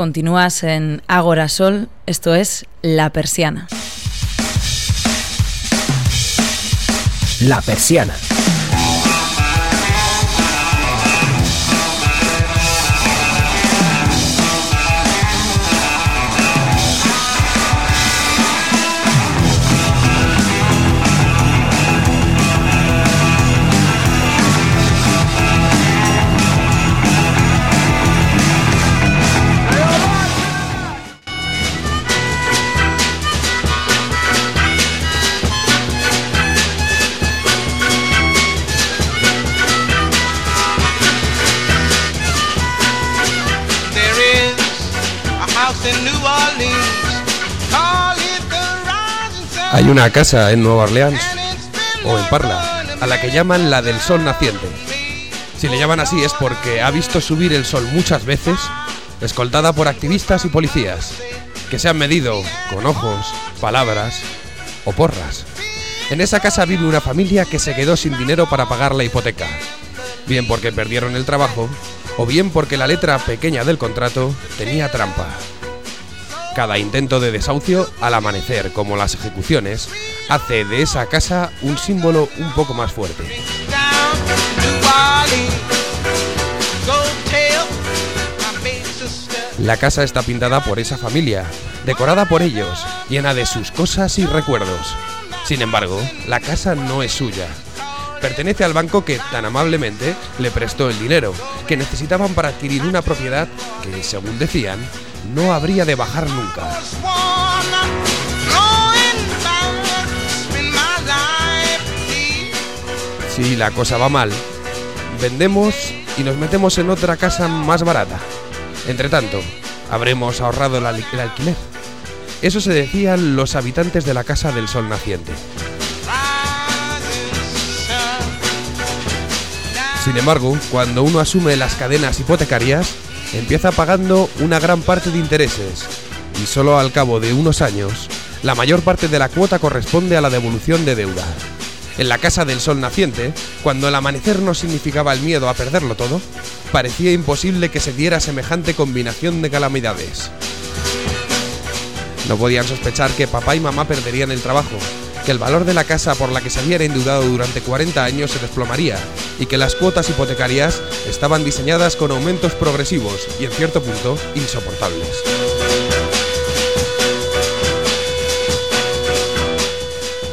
Continúas en Ágora Sol, esto es La Persiana. La Persiana. Una casa en Nueva Orleans o en Parla a la que llaman la del sol naciente. Si le llaman así es porque ha visto subir el sol muchas veces, escoltada por activistas y policías, que se han medido con ojos, palabras o porras. En esa casa vive una familia que se quedó sin dinero para pagar la hipoteca, bien porque perdieron el trabajo o bien porque la letra pequeña del contrato tenía trampa. Cada intento de desahucio, al amanecer como las ejecuciones, hace de esa casa un símbolo un poco más fuerte. La casa está pintada por esa familia, decorada por ellos, llena de sus cosas y recuerdos. Sin embargo, la casa no es suya. Pertenece al banco que tan amablemente le prestó el dinero que necesitaban para adquirir una propiedad que, según decían, no habría de bajar nunca. Si la cosa va mal, vendemos y nos metemos en otra casa más barata. Entre tanto, habremos ahorrado el alquiler. Eso se decían los habitantes de la Casa del Sol Naciente. Sin embargo, cuando uno asume las cadenas hipotecarias, empieza pagando una gran parte de intereses y solo al cabo de unos años, la mayor parte de la cuota corresponde a la devolución de deuda. En la casa del sol naciente, cuando el amanecer no significaba el miedo a perderlo todo, parecía imposible que se diera semejante combinación de calamidades. No podían sospechar que papá y mamá perderían el trabajo, que el valor de la casa por la que se habían endeudado durante 40 años se desplomaría y que las cuotas hipotecarias estaban diseñadas con aumentos progresivos y en cierto punto insoportables.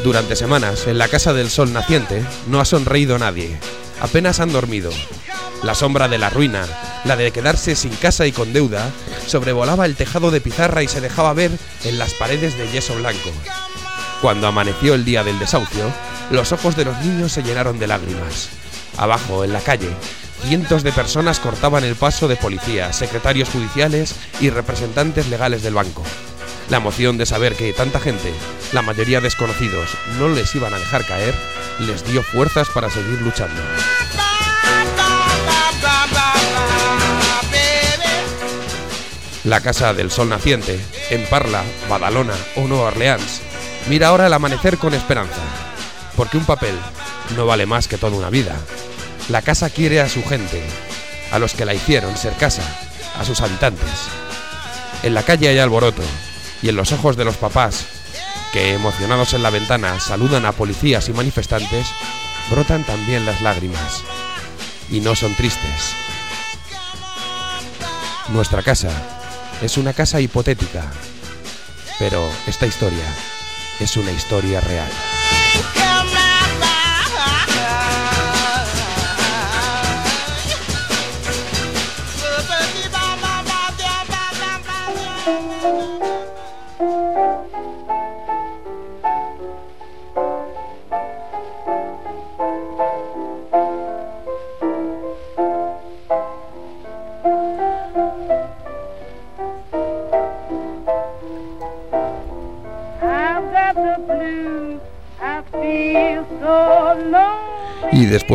Durante semanas, en la casa del sol naciente, no ha sonreído nadie. Apenas han dormido. La sombra de la ruina, la de quedarse sin casa y con deuda, sobrevolaba el tejado de pizarra y se dejaba ver en las paredes de yeso blanco. Cuando amaneció el día del desahucio, los ojos de los niños se llenaron de lágrimas. Abajo, en la calle, cientos de personas cortaban el paso de policías, secretarios judiciales y representantes legales del banco. La emoción de saber que tanta gente, la mayoría desconocidos, no les iban a dejar caer, les dio fuerzas para seguir luchando. La Casa del Sol Naciente, en Parla, Badalona o Nueva Orleans, Mira ahora el amanecer con esperanza, porque un papel no vale más que toda una vida. La casa quiere a su gente, a los que la hicieron ser casa, a sus habitantes. En la calle hay alboroto, y en los ojos de los papás, que emocionados en la ventana saludan a policías y manifestantes, brotan también las lágrimas. Y no son tristes. Nuestra casa es una casa hipotética, pero esta historia es una historia real.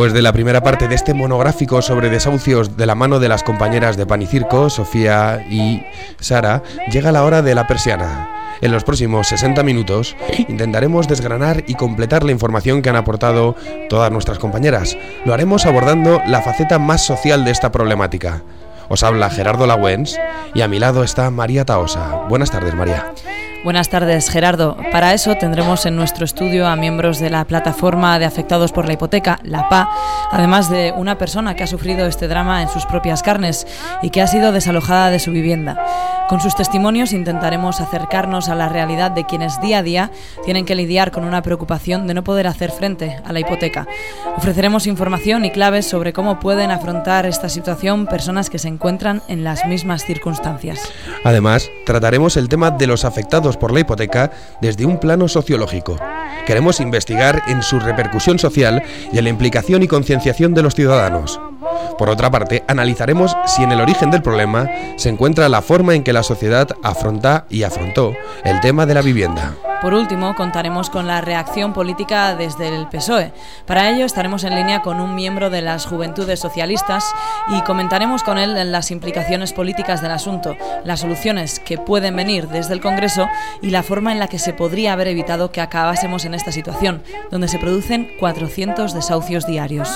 Después de la primera parte de este monográfico sobre desahucios de la mano de las compañeras de Pan y Circo, Sofía y Sara, llega la hora de la persiana. En los próximos 60 minutos intentaremos desgranar y completar la información que han aportado todas nuestras compañeras. Lo haremos abordando la faceta más social de esta problemática. Os habla Gerardo Lagüens y a mi lado está María Taosa. Buenas tardes, María. Buenas tardes, Gerardo. Para eso tendremos en nuestro estudio a miembros de la plataforma de afectados por la hipoteca, la PA, además de una persona que ha sufrido este drama en sus propias carnes y que ha sido desalojada de su vivienda. Con sus testimonios intentaremos acercarnos a la realidad de quienes día a día tienen que lidiar con una preocupación de no poder hacer frente a la hipoteca. Ofreceremos información y claves sobre cómo pueden afrontar esta situación personas que se encuentran en las mismas circunstancias. Además, trataremos el tema de los afectados por la hipoteca desde un plano sociológico. Queremos investigar en su repercusión social y en la implicación y concienciación de los ciudadanos. Por otra parte, analizaremos si en el origen del problema se encuentra la forma en que la sociedad afronta y afrontó el tema de la vivienda. Por último, contaremos con la reacción política desde el PSOE. Para ello estaremos en línea con un miembro de las Juventudes Socialistas y comentaremos con él las implicaciones políticas del asunto, las soluciones que pueden venir desde el Congreso y la forma en la que se podría haber evitado que acabásemos en esta situación, donde se producen 400 desahucios diarios.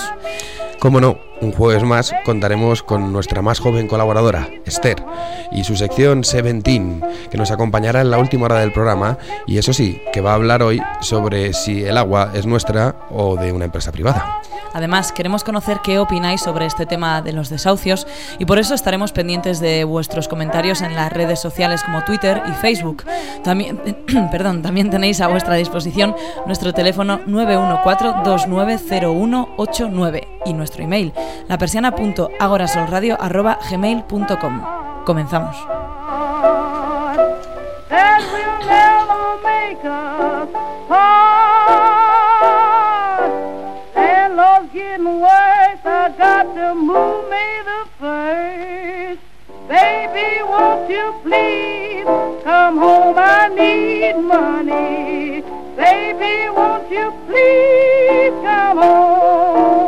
Cómo no, un jueves más contaremos con nuestra más joven colaboradora, Esther, y su sección Seventeen, que nos acompañará en la última hora del programa, y eso sí, que va a hablar hoy sobre si el agua es nuestra o de una empresa privada. Además, queremos conocer qué opináis sobre este tema de los desahucios y por eso estaremos pendientes de vuestros comentarios en las redes sociales como Twitter y Facebook. También, perdón, también tenéis a vuestra disposición nuestro teléfono 914-290189 y nuestro email lapersiana.agorasolradio.gmail.com. Comenzamos. Baby, won't you come home? Baby, won't you please come home?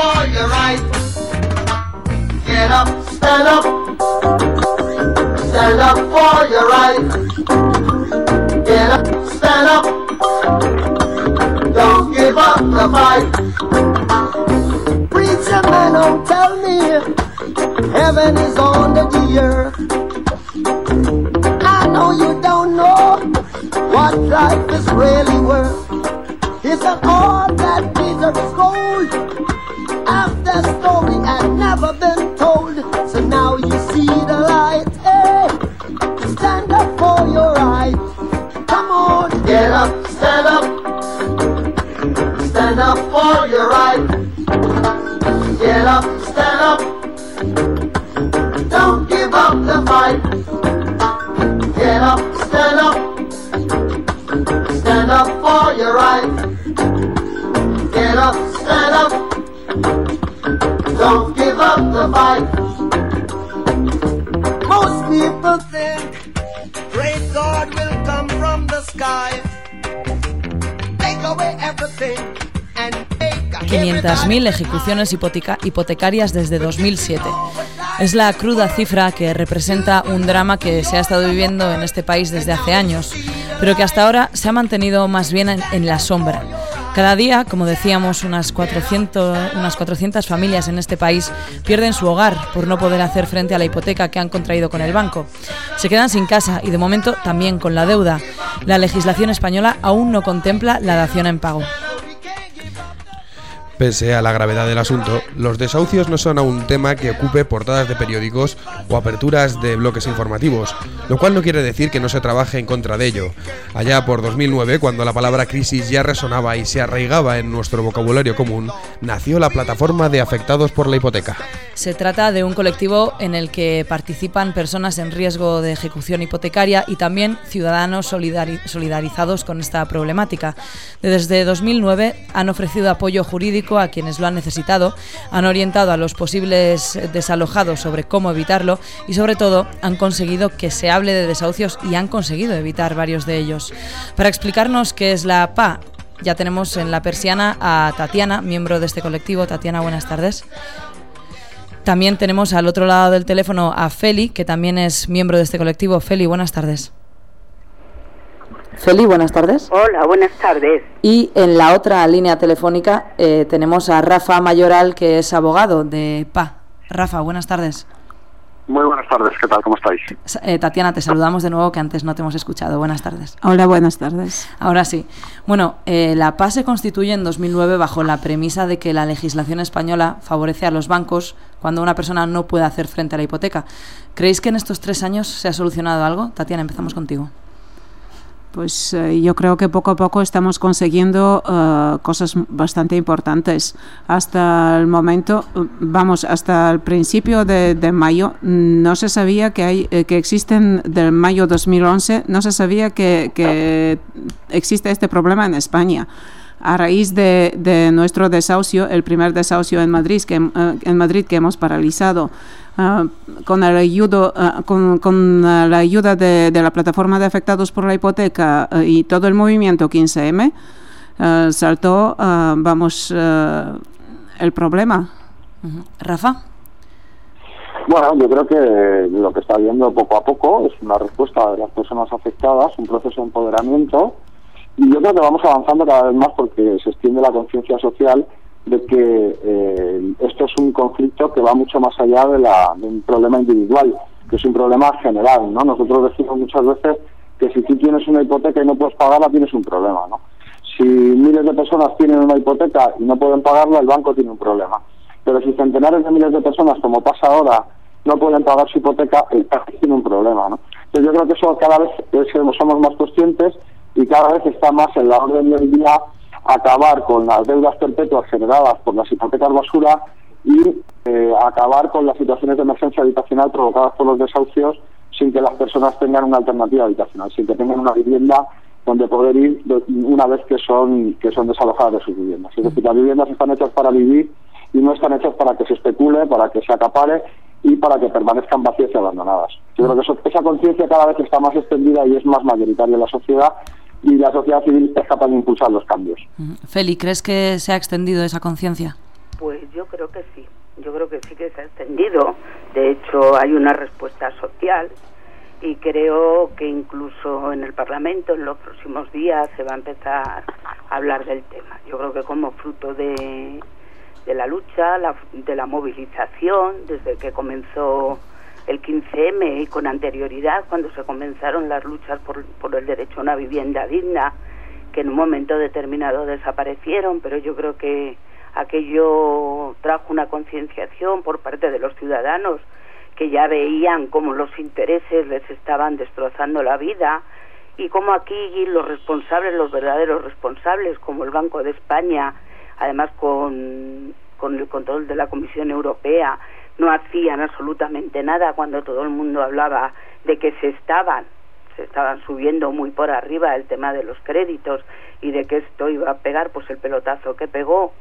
for your right. Get up, stand up, stand up for your rights. Get up, stand up, don't give up the fight. Preacher man, don't tell me heaven is on the earth. I know you don't know what life is really worth. It's an all that glitters gold of the story never been told. So now you see the light. Hey, stand up for your right. Come on, get up, stand up. Stand up for your right. Get up, ejecuciones hipotecarias desde 2007. Es la cruda cifra que representa un drama que se ha estado viviendo en este país desde hace años, pero que hasta ahora se ha mantenido más bien en, la sombra. Cada día, como decíamos, unas 400, unas 400 familias en este país pierden su hogar por no poder hacer frente a la hipoteca que han contraído con el banco. Se quedan sin casa y de momento también con la deuda. La legislación española aún no contempla la dación en pago. Pese a la gravedad del asunto, los desahucios no son un tema que ocupe portadas de periódicos o aperturas de bloques informativos, lo cual no quiere decir que no se trabaje en contra de ello. Allá por 2009, cuando la palabra crisis ya resonaba y se arraigaba en nuestro vocabulario común, nació la plataforma de afectados por la hipoteca. Se trata de un colectivo en el que participan personas en riesgo de ejecución hipotecaria y también ciudadanos solidarizados con esta problemática. Desde 2009 han ofrecido apoyo jurídico a quienes lo han necesitado, han orientado a los posibles desalojados sobre cómo evitarlo y sobre todo han conseguido que se hable de desahucios y han conseguido evitar varios de ellos. Para explicarnos qué es la PA, ya tenemos en la persiana a Tatiana, miembro de este colectivo. Tatiana, buenas tardes. También tenemos al otro lado del teléfono a Feli, que también es miembro de este colectivo. Feli, buenas tardes. Feli, buenas tardes. Hola, buenas tardes. Y en la otra línea telefónica eh, tenemos a Rafa Mayoral, que es abogado de PA. Rafa, buenas tardes. Muy buenas tardes, ¿qué tal? ¿Cómo estáis? Eh, Tatiana, te saludamos de nuevo, que antes no te hemos escuchado. Buenas tardes. Hola, buenas tardes. Ahora sí. Bueno, eh, la PA se constituye en 2009 bajo la premisa de que la legislación española favorece a los bancos cuando una persona no puede hacer frente a la hipoteca. ¿Creéis que en estos tres años se ha solucionado algo? Tatiana, empezamos contigo. Pues eh, yo creo que poco a poco estamos consiguiendo uh, cosas bastante importantes. Hasta el momento, vamos, hasta el principio de, mayo, no se sabía que hay, eh, que existen del mayo 2011, no se sabía que, existe este problema en España a raíz de, de, nuestro desahucio, el primer desahucio en Madrid que, en Madrid que hemos paralizado, con, el ayudo, uh, con, con la ayuda de, de, la plataforma de afectados por la hipoteca y todo el movimiento 15M, saltó, vamos, el problema. Rafa. Bueno, yo creo que lo que está viendo poco a poco es una respuesta de las personas afectadas, un proceso de empoderamiento y yo creo que vamos avanzando cada vez más porque se extiende la conciencia social de que eh, esto es un conflicto que va mucho más allá de, la, de, un problema individual, que es un problema general, ¿no? Nosotros decimos muchas veces que si tú tienes una hipoteca y no puedes pagarla, tienes un problema, ¿no? Si miles de personas tienen una hipoteca y no pueden pagarla, el banco tiene un problema. Pero si centenares de miles de personas, como pasa ahora, no pueden pagar su hipoteca, el país tiene un problema, ¿no? Entonces yo creo que eso cada vez es, somos más conscientes y cada vez está más en la orden del día acabar con las deudas perpetuas generadas por las hipotecas basura y eh, acabar con las situaciones de emergencia habitacional provocadas por los desahucios sin que las personas tengan una alternativa habitacional, sin que tengan una vivienda donde poder ir una vez que son que son desalojadas de sus viviendas. Es decir, las viviendas están hechas para vivir y no están hechas para que se especule, para que se acapare y para que permanezcan vacías y abandonadas. Yo creo que eso, esa conciencia cada vez está más extendida y es más mayoritaria en la sociedad y la sociedad civil es capaz de impulsar los cambios. Feli, ¿crees que se ha extendido esa conciencia? Pues yo creo que sí, yo creo que sí que se ha extendido. De hecho, hay una respuesta social y creo que incluso en el Parlamento en los próximos días se va a empezar a hablar del tema. Yo creo que como fruto de, de la lucha, la, de la movilización, desde que comenzó el 15M y con anterioridad cuando se comenzaron las luchas por, por, el derecho a una vivienda digna, que en un momento determinado desaparecieron, pero yo creo que aquello trajo una concienciación por parte de los ciudadanos que ya veían cómo los intereses les estaban destrozando la vida y cómo aquí los responsables, los verdaderos responsables, como el Banco de España, además con, con el control de la Comisión Europea, no hacían absolutamente nada cuando todo el mundo hablaba de que se estaban se estaban subiendo muy por arriba el tema de los créditos y de que esto iba a pegar pues el pelotazo que pegó.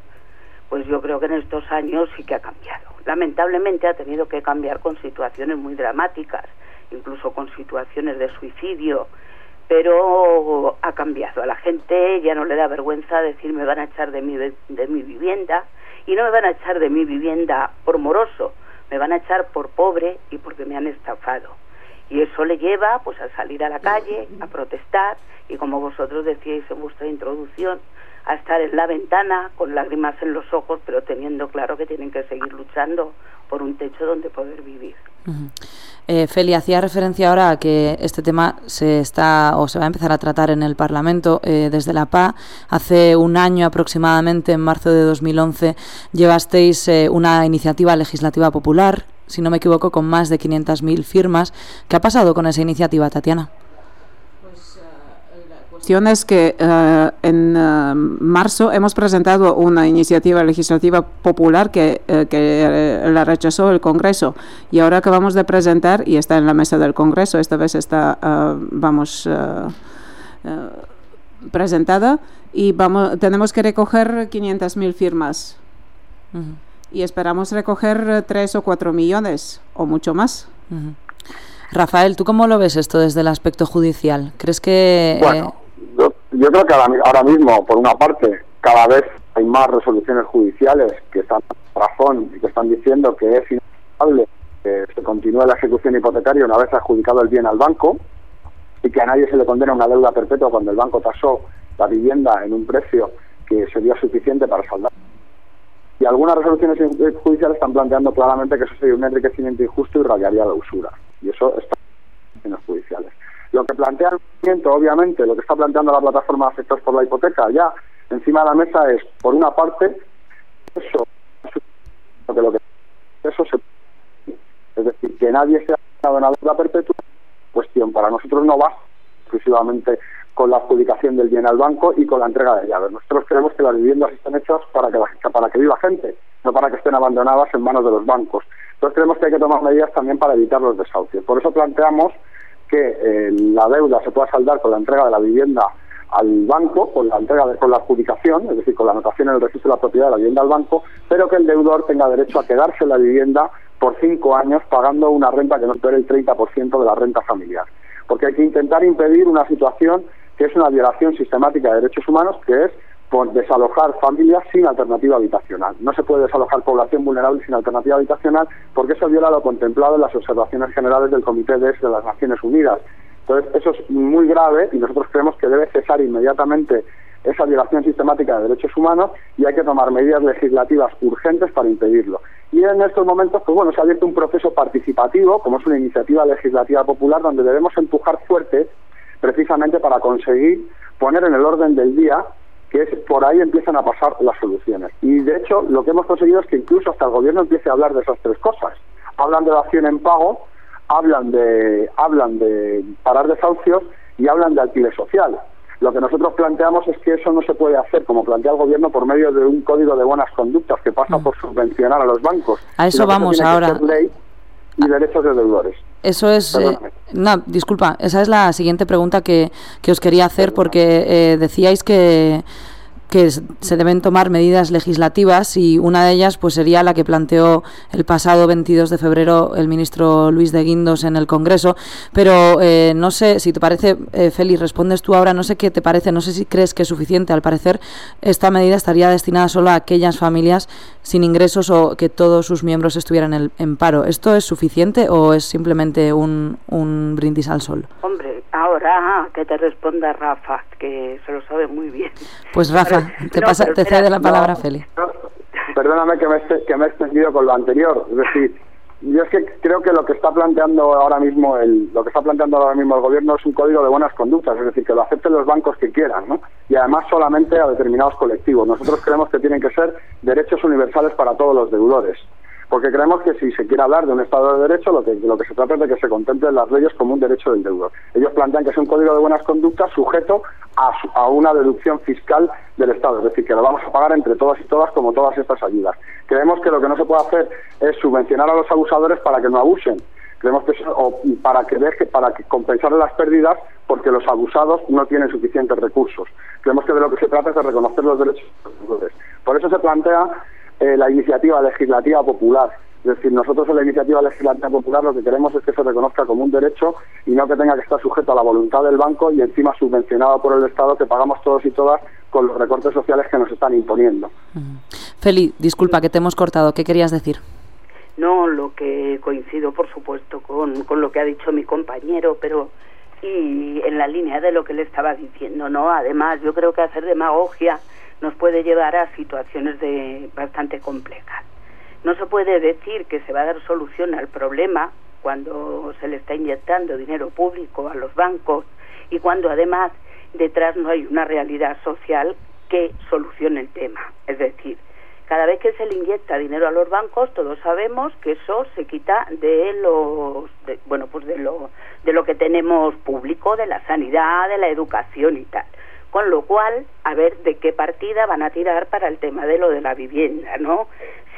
Pues yo creo que en estos años sí que ha cambiado. Lamentablemente ha tenido que cambiar con situaciones muy dramáticas incluso con situaciones de suicidio pero ha cambiado. A la gente ya no le da vergüenza decir me van a echar de mi de mi vivienda y no me van a echar de mi vivienda por moroso me van a echar por pobre y porque me han estafado. Y eso le lleva pues a salir a la calle, a protestar y como vosotros decíais en vuestra introducción, a estar en la ventana con lágrimas en los ojos, pero teniendo claro que tienen que seguir luchando por un techo donde poder vivir. Uh eh, Feli, hacía referencia ahora a que este tema se está o se va a empezar a tratar en el Parlamento eh, desde la PA. Hace un año aproximadamente, en marzo de 2011, llevasteis eh, una iniciativa legislativa popular, si no me equivoco, con más de 500.000 firmas. ¿Qué ha pasado con esa iniciativa, Tatiana? Cuestión es que uh, en uh, marzo hemos presentado una iniciativa legislativa popular que, uh, que la rechazó el Congreso y ahora acabamos de presentar y está en la mesa del Congreso, esta vez está, vamos, presentada y vamos, tenemos que recoger 500.000 firmas. Y esperamos recoger 3 o 4 millones o mucho más. Rafael, ¿tú cómo lo ves esto desde el aspecto judicial? ¿Crees que... Bueno, yo, yo, creo que ahora, mismo, por una parte, cada vez hay más resoluciones judiciales que están razón y que están diciendo que es inevitable que se continúe la ejecución hipotecaria una vez adjudicado el bien al banco y que a nadie se le condena una deuda perpetua cuando el banco tasó la vivienda en un precio que sería suficiente para saldar. Y algunas resoluciones judiciales están planteando claramente que eso sería un enriquecimiento injusto y rayaría la usura. Y eso está en los judiciales. Lo que plantea el movimiento, obviamente, lo que está planteando la plataforma de afectados por la hipoteca ya encima de la mesa es, por una parte, eso, que lo que eso es decir, que nadie se ha dado en la deuda perpetua, cuestión para nosotros no va exclusivamente con la adjudicación del bien al banco y con la entrega de llaves. Nosotros creemos que las viviendas están hechas para que, para que viva gente, no para que estén abandonadas en manos de los bancos. Entonces creemos que hay que tomar medidas también para evitar los desahucios. Por eso planteamos que eh, la deuda se pueda saldar con la entrega de la vivienda al banco, con la entrega de, con la adjudicación, es decir, con la anotación en el registro de la propiedad de la vivienda al banco, pero que el deudor tenga derecho a quedarse en la vivienda por cinco años pagando una renta que no supere el 30% de la renta familiar. Porque hay que intentar impedir una situación que es una violación sistemática de derechos humanos, que es por desalojar familias sin alternativa habitacional. No se puede desalojar población vulnerable sin alternativa habitacional porque eso viola lo contemplado en las observaciones generales del Comité de, las Naciones Unidas. Entonces, eso es muy grave y nosotros creemos que debe cesar inmediatamente esa violación sistemática de derechos humanos y hay que tomar medidas legislativas urgentes para impedirlo. Y en estos momentos, pues bueno, se ha abierto un proceso participativo, como es una iniciativa legislativa popular, donde debemos empujar fuerte precisamente para conseguir poner en el orden del día que es por ahí empiezan a pasar las soluciones. Y de hecho, lo que hemos conseguido es que incluso hasta el gobierno empiece a hablar de esas tres cosas. Hablan de la acción en pago, hablan de, hablan de parar desahucios y hablan de alquiler social. Lo que nosotros planteamos es que eso no se puede hacer, como plantea el gobierno, por medio de un código de buenas conductas que pasa mm. por subvencionar a los bancos. A eso vamos ahora. Ley y derechos de deudores. Eso es. Eh, no, disculpa, esa es la siguiente pregunta que, que os quería hacer, porque eh, decíais que que se deben tomar medidas legislativas y una de ellas pues sería la que planteó el pasado 22 de febrero el ministro Luis de Guindos en el Congreso pero eh, no sé si te parece eh, Félix respondes tú ahora no sé qué te parece no sé si crees que es suficiente al parecer esta medida estaría destinada solo a aquellas familias sin ingresos o que todos sus miembros estuvieran en, en paro esto es suficiente o es simplemente un, un brindis al sol hombre ahora que te responda Rafa que se lo sabe muy bien pues Rafa te, pasa, te cede la palabra, Feli. perdóname que me, que me he extendido con lo anterior. Es decir, yo es que creo que lo que está planteando ahora mismo el lo que está planteando ahora mismo el gobierno es un código de buenas conductas, es decir, que lo acepten los bancos que quieran, ¿no? Y además solamente a determinados colectivos. Nosotros creemos que tienen que ser derechos universales para todos los deudores porque creemos que si se quiere hablar de un Estado de Derecho, lo que, se trata es de que se contemplen las leyes como un derecho del deudor. Ellos plantean que es un código de buenas conductas sujeto a, a, una deducción fiscal del Estado, es decir, que lo vamos a pagar entre todas y todas como todas estas ayudas. Creemos que lo que no se puede hacer es subvencionar a los abusadores para que no abusen. Creemos que o para que deje, para compensar las pérdidas porque los abusados no tienen suficientes recursos. Creemos que de lo que se trata es de reconocer los derechos de los. Por eso se plantea eh, la iniciativa legislativa popular. Es decir, nosotros en la iniciativa legislativa popular lo que queremos es que se reconozca como un derecho y no que tenga que estar sujeto a la voluntad del banco y encima subvencionado por el Estado que pagamos todos y todas con los recortes sociales que nos están imponiendo. Feli, disculpa que te hemos cortado. ¿Qué querías decir? No, lo que coincido, por supuesto, con, con lo que ha dicho mi compañero, pero y en la línea de lo que le estaba diciendo, ¿no? Además, yo creo que hacer demagogia nos puede llevar a situaciones de bastante complejas. No se puede decir que se va a dar solución al problema cuando se le está inyectando dinero público a los bancos y cuando además detrás no hay una realidad social que solucione el tema. Es decir, cada vez que se le inyecta dinero a los bancos, todos sabemos que eso se quita de los, bueno, pues de lo, de lo que tenemos público, de la sanidad, de la educación y tal. Con lo cual, a ver de qué partida van a tirar para el tema de lo de la vivienda, ¿no?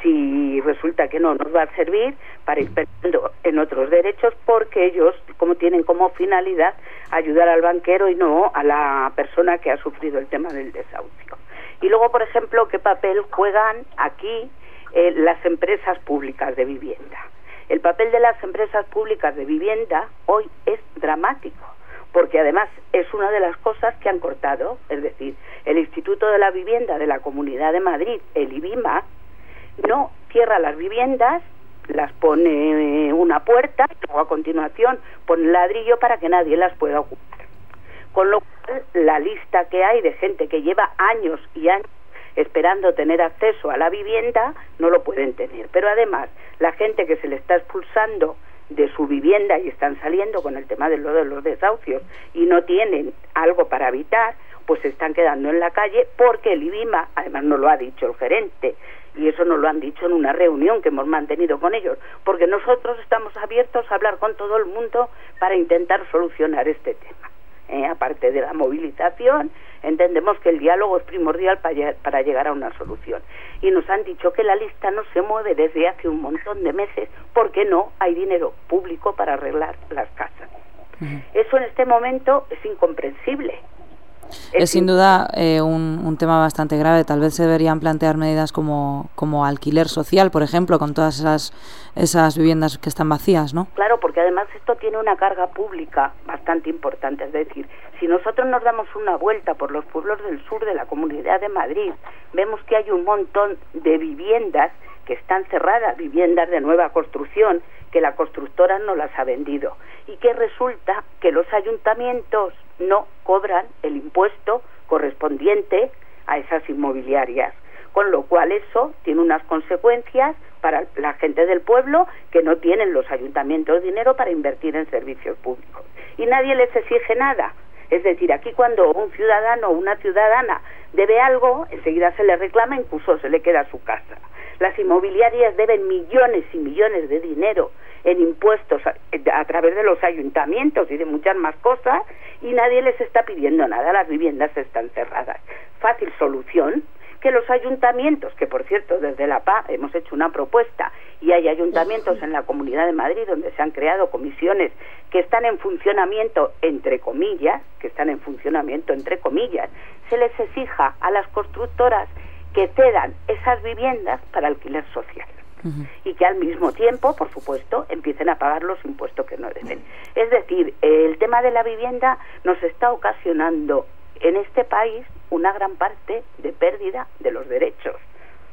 Si resulta que no nos va a servir para ir pensando en otros derechos porque ellos, como tienen como finalidad ayudar al banquero y no a la persona que ha sufrido el tema del desahucio. Y luego, por ejemplo, qué papel juegan aquí eh, las empresas públicas de vivienda. El papel de las empresas públicas de vivienda hoy es dramático, porque además es una de las cosas que han cortado, es decir, el Instituto de la Vivienda de la Comunidad de Madrid, el IBIMA, no cierra las viviendas, las pone una puerta y luego a continuación pone ladrillo para que nadie las pueda ocupar. Con lo cual, la lista que hay de gente que lleva años y años esperando tener acceso a la vivienda no lo pueden tener. Pero además, la gente que se le está expulsando de su vivienda y están saliendo con el tema de, lo de los desahucios y no tienen algo para habitar, pues se están quedando en la calle porque el IBIMA, además no lo ha dicho el gerente, y eso nos lo han dicho en una reunión que hemos mantenido con ellos, porque nosotros estamos abiertos a hablar con todo el mundo para intentar solucionar este tema. ¿eh? aparte de la movilización, entendemos que el diálogo es primordial para, llegar a una solución. Y nos han dicho que la lista no se mueve desde hace un montón de meses porque no hay dinero público para arreglar las casas. Eso en este momento es incomprensible. Es, sin duda eh, un, tema bastante grave. Tal vez se deberían plantear medidas como, como alquiler social, por ejemplo, con todas esas, esas viviendas que están vacías, ¿no? Claro, porque además esto tiene una carga pública bastante importante. Es decir, si nosotros nos damos una vuelta por los pueblos del sur de la Comunidad de Madrid, vemos que hay un montón de viviendas que están cerradas, viviendas de nueva construcción, que la constructora no las ha vendido. Y que resulta que los ayuntamientos no cobran el impuesto correspondiente a esas inmobiliarias. Con lo cual eso tiene unas consecuencias para la gente del pueblo que no tienen los ayuntamientos dinero para invertir en servicios públicos. Y nadie les exige nada. Es decir, aquí cuando un ciudadano o una ciudadana debe algo, enseguida se le reclama, incluso se le queda su casa. Las inmobiliarias deben millones y millones de dinero en impuestos a, través de los ayuntamientos y de muchas más cosas y nadie les está pidiendo nada, las viviendas están cerradas. Fácil solución, que los ayuntamientos, que por cierto desde la PA hemos hecho una propuesta y hay ayuntamientos en la Comunidad de Madrid donde se han creado comisiones que están en funcionamiento entre comillas, que están en funcionamiento entre comillas, se les exija a las constructoras que cedan esas viviendas para alquiler social. y que al mismo tiempo, por supuesto, empiecen a pagar los impuestos que no deben. Es decir, el tema de la vivienda nos está ocasionando en este país una gran parte de pérdida de los derechos,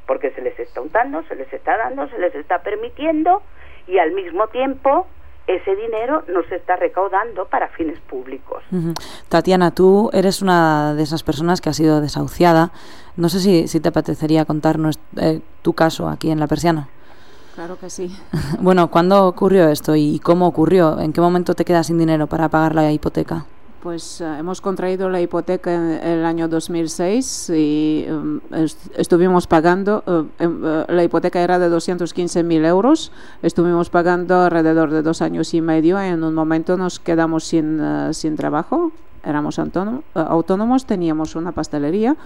porque se les está untando, se les está dando, se les está permitiendo y al mismo tiempo ese dinero no se está recaudando para fines públicos. Tatiana, tú eres una de esas personas que ha sido desahuciada. No sé si, si te apetecería contarnos eh, tu caso aquí en La Persiana. Claro que sí. bueno, ¿cuándo ocurrió esto y cómo ocurrió? ¿En qué momento te quedas sin dinero para pagar la hipoteca? Pues eh, hemos contraído la hipoteca en el año 2006 y em, estuvimos pagando, eh, la hipoteca era de 215.000 euros, estuvimos pagando alrededor de dos años y medio. En un momento nos quedamos sin, sin trabajo, éramos autónomos, teníamos una pastelería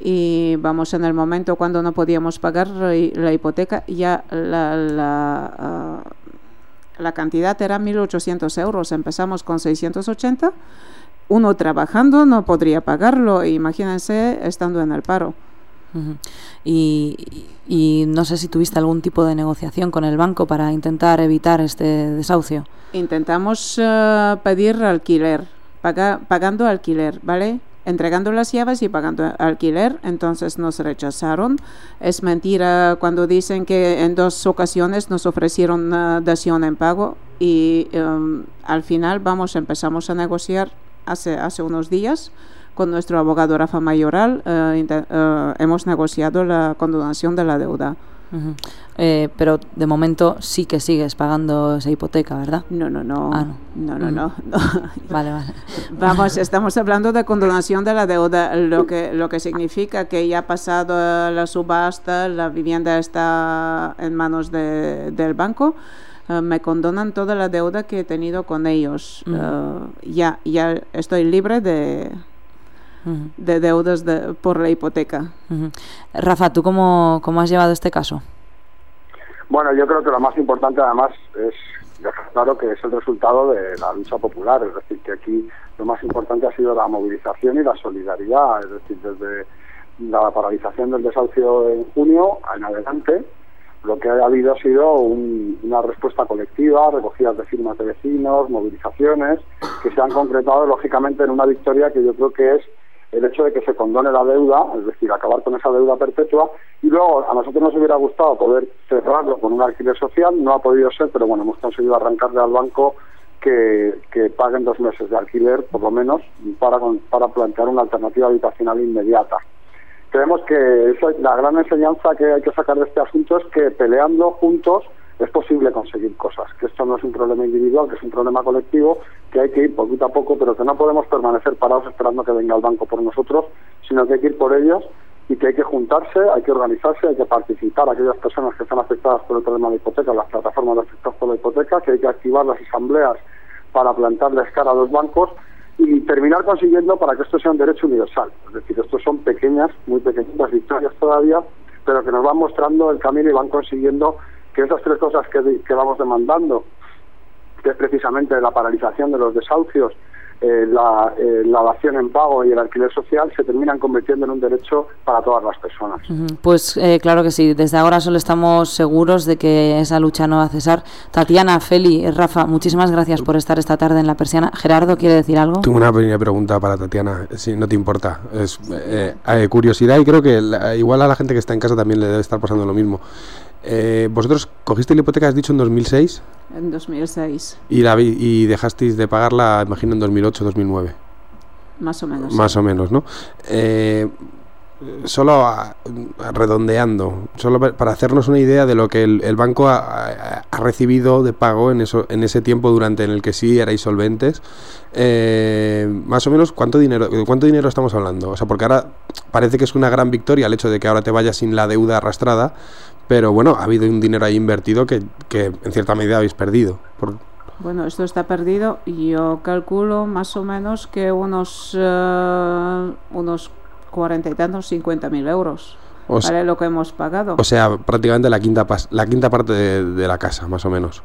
y vamos en el momento cuando no podíamos pagar la hipoteca ya la, la ah, la cantidad era 1.800 euros, empezamos con 680. Uno trabajando no podría pagarlo, imagínense estando en el paro. y, no sé si tuviste algún tipo de negociación con el banco para intentar evitar este desahucio. Intentamos eh, pedir alquiler, pagando alquiler, ¿vale? Entregando las llaves y pagando alquiler, entonces nos rechazaron. Es mentira cuando dicen que en dos ocasiones nos ofrecieron una dación en pago y em, al final vamos, empezamos a negociar hace, hace unos días con nuestro abogado Rafa Mayoral, eh, eh, hemos negociado la condonación de la deuda. Eh, pero de momento sí que sigues pagando esa hipoteca, ¿verdad? No, no, no. Ah, no. No, no, Vale, vale. Vamos, estamos hablando de condonación de la deuda, lo que, lo que significa que ya ha pasado la subasta, la vivienda está en manos de, del banco. Eh, me condonan toda la deuda que he tenido con ellos. Eh, ya, ya estoy libre de, de deudas de, por la hipoteca. Rafa, ¿tú cómo, cómo has llevado este caso? Bueno, yo creo que lo más importante además es dejar claro que es el resultado de la lucha popular, es decir, que aquí lo más importante ha sido la movilización y la solidaridad, es decir, desde la paralización del desahucio en junio en adelante, lo que ha habido ha sido una respuesta colectiva, recogidas de firmas de vecinos, movilizaciones, que se han concretado lógicamente en una victoria que yo creo que es el hecho de que se condone la deuda, es decir, acabar con esa deuda perpetua, y luego a nosotros nos hubiera gustado poder cerrarlo con un alquiler social, no ha podido ser, pero bueno, hemos conseguido arrancarle al banco que, que paguen dos meses de alquiler, por lo menos, para, para plantear una alternativa habitacional inmediata. Creemos que la gran enseñanza que hay que sacar de este asunto es que peleando juntos es posible conseguir cosas, que esto no es un problema individual, que es un problema colectivo, que hay que ir poquito a poco, pero que no podemos permanecer parados esperando que venga el banco por nosotros, sino que hay que ir por ellos y que hay que juntarse, hay que organizarse, hay que participar aquellas personas que están afectadas por el problema de la hipoteca, las plataformas de afectados por la hipoteca, que hay que activar las asambleas para plantarles cara a los bancos y terminar consiguiendo para que esto sea un derecho universal. Es decir, esto son pequeñas, muy pequeñitas victorias todavía, pero que nos van mostrando el camino y van consiguiendo que esas tres cosas que, que vamos demandando, que es precisamente la paralización de los desahucios, eh, la, eh, la, dación en pago y el alquiler social se terminan convirtiendo en un derecho para todas las personas. Pues eh, claro que sí, desde ahora solo estamos seguros de que esa lucha no va a cesar. Tatiana, Feli, Rafa, muchísimas gracias por estar esta tarde en La Persiana. Gerardo, ¿quiere decir algo? Tengo una pequeña pregunta para Tatiana, si no te importa. Es curiosidad y creo que igual a la gente que está en casa también le debe estar pasando lo mismo. Eh, ¿Vosotros cogiste la hipoteca, has dicho, en 2006? En 2006. ¿Y, la, y dejasteis de pagarla, imagino, en 2008, 2009? Más o menos. Más o menos, ¿no? Eh, solo redondeando, solo para hacernos una idea de lo que el, banco ha, recibido de pago en, eso, en ese tiempo durante en el que sí erais solventes, eh, más o menos cuánto dinero, cuánto dinero estamos hablando. O sea, porque ahora parece que es una gran victoria el hecho de que ahora te vayas sin la deuda arrastrada, pero bueno, ha habido un dinero ahí invertido que, que en cierta medida habéis perdido. Bueno, esto está perdido yo calculo más o menos que unos, uh, unos 40 y tantos, 50 mil euros. vale lo que hemos pagado. O sea, prácticamente la quinta, la quinta parte de la casa, más o menos.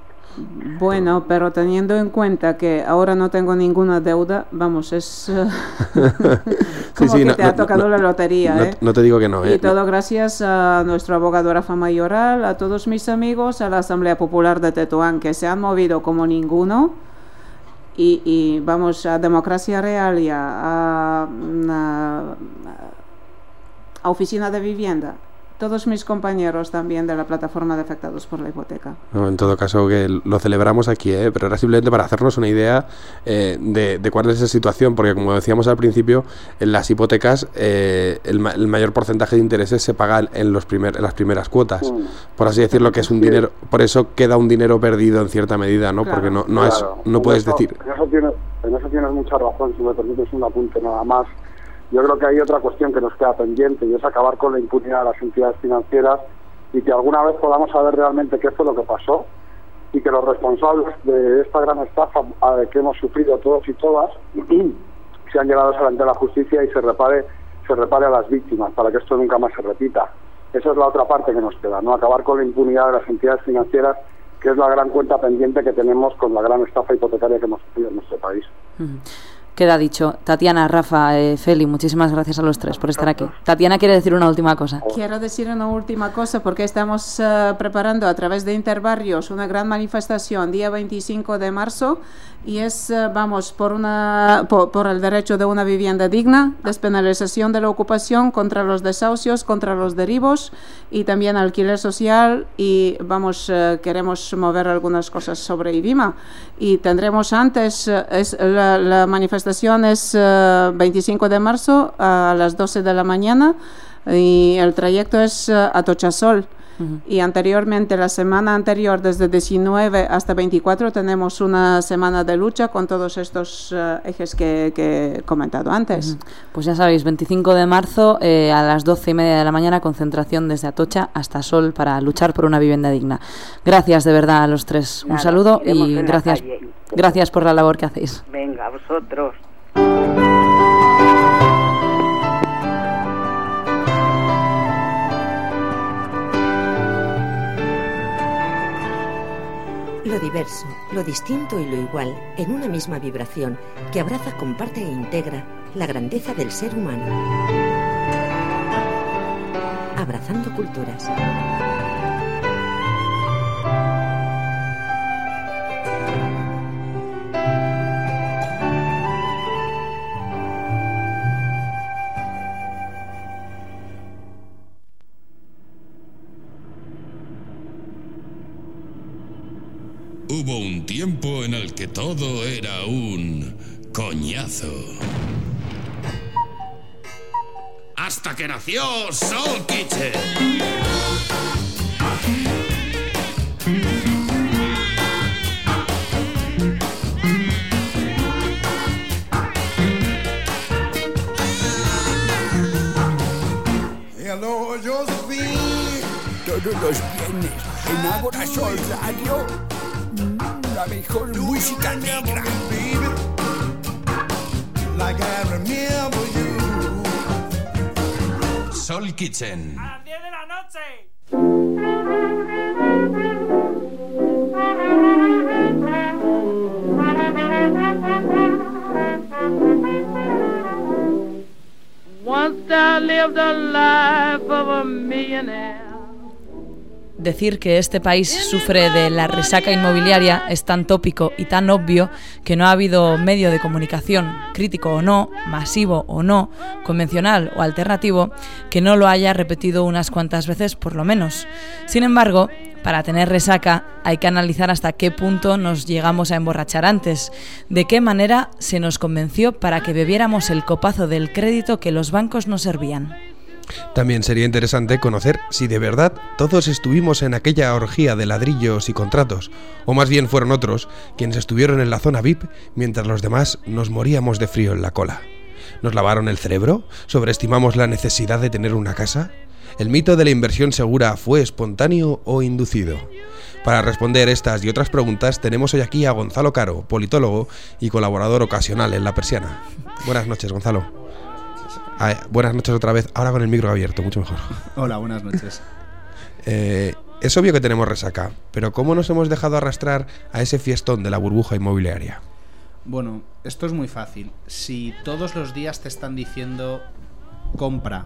Bueno, pero teniendo en cuenta que ahora no tengo ninguna deuda, vamos, es como que te ha tocado la lotería. ¿eh? No, te digo que no. Y eh, todo gracias a nuestro abogado Rafa Mayoral, a todos mis amigos, a la Asamblea Popular de Tetuán, que se han movido como ninguno. Y, vamos, a Democracia Real y a Oficina de Vivienda todos mis compañeros también de la plataforma de afectados por la hipoteca. en todo caso, que lo celebramos aquí, ¿eh? pero era simplemente para hacernos una idea eh, de, cuál es esa situación, porque como decíamos al principio, en las hipotecas eh, el, mayor porcentaje de intereses se paga en, los primer, en las primeras cuotas, por así decirlo, que es un dinero, por eso queda un dinero perdido en cierta medida, ¿no? porque no, no, es, no puedes decir... En eso, tienes, en eso tienes mucha razón, si me permites un apunte nada más yo creo que hay otra cuestión que nos queda pendiente y es acabar con la impunidad de las entidades financieras y que alguna vez podamos saber realmente qué fue lo que pasó y que los responsables de esta gran estafa que hemos sufrido todos y todas sean llevados ante la justicia y se repare se repare a las víctimas para que esto nunca más se repita. Esa es la otra parte que nos queda, no acabar con la impunidad de las entidades financieras que es la gran cuenta pendiente que tenemos con la gran estafa hipotecaria que hemos sufrido en nuestro país. Queda dicho. Tatiana, Rafa, eh, Feli, muchísimas gracias a los tres por estar aquí. Tatiana quiere decir una última cosa. Quiero decir una última cosa porque estamos eh, preparando a través de Interbarrios una gran manifestación día 25 de marzo y es, eh, vamos, por, una, por, el derecho de una vivienda digna, despenalización de la ocupación contra los desahucios, contra los derivos y también alquiler social y, vamos, queremos mover algunas cosas sobre IBIMA. Y tendremos antes es la, la manifestación manifestación es 25 eh, de marzo a las 12 de la mañana y el trayecto es uh, Y anteriormente, la semana anterior, desde 19 hasta 24, tenemos una semana de lucha con todos estos eh, ejes que, he comentado antes. Pues ya sabéis, 25 de marzo a las 12 y media de la mañana, concentración desde Atocha hasta Sol para luchar por una vivienda digna. Gracias de verdad a los tres. Un saludo y gracias. Gracias por la labor que hacéis. Venga, vosotros. Lo distinto y lo igual en una misma vibración que abraza, comparte e integra la grandeza del ser humano. Abrazando culturas. Tiempo en el que todo era un coñazo. Hasta que nació Soul Kitchen. Todos los viernes en Ágora Sol Radio, la mejor música negra. Like I remember you. Soul Kitchen. A las 10 de la noche. Once I lived the life of a millionaire. Decir que este país sufre de la resaca inmobiliaria es tan tópico y tan obvio que no ha habido medio de comunicación, crítico o no, masivo o no, convencional o alternativo, que no lo haya repetido unas cuantas veces por lo menos. Sin embargo, para tener resaca hay que analizar hasta qué punto nos llegamos a emborrachar antes, de qué manera se nos convenció para que bebiéramos el copazo del crédito que los bancos nos servían. También sería interesante conocer si de verdad todos estuvimos en aquella orgía de ladrillos y contratos, o más bien fueron otros quienes estuvieron en la zona VIP mientras los demás nos moríamos de frío en la cola. ¿Nos lavaron el cerebro? ¿Sobreestimamos la necesidad de tener una casa? ¿El mito de la inversión segura fue espontáneo o inducido? Para responder estas y otras preguntas tenemos hoy aquí a Gonzalo Caro, politólogo y colaborador ocasional en La Persiana. Buenas noches, Gonzalo. Ah, buenas noches otra vez, ahora con el micro abierto, mucho mejor. Hola, buenas noches. Eh, es obvio que tenemos resaca, pero ¿cómo nos hemos dejado arrastrar a ese fiestón de la burbuja inmobiliaria? Bueno, esto es muy fácil. Si todos los días te están diciendo compra,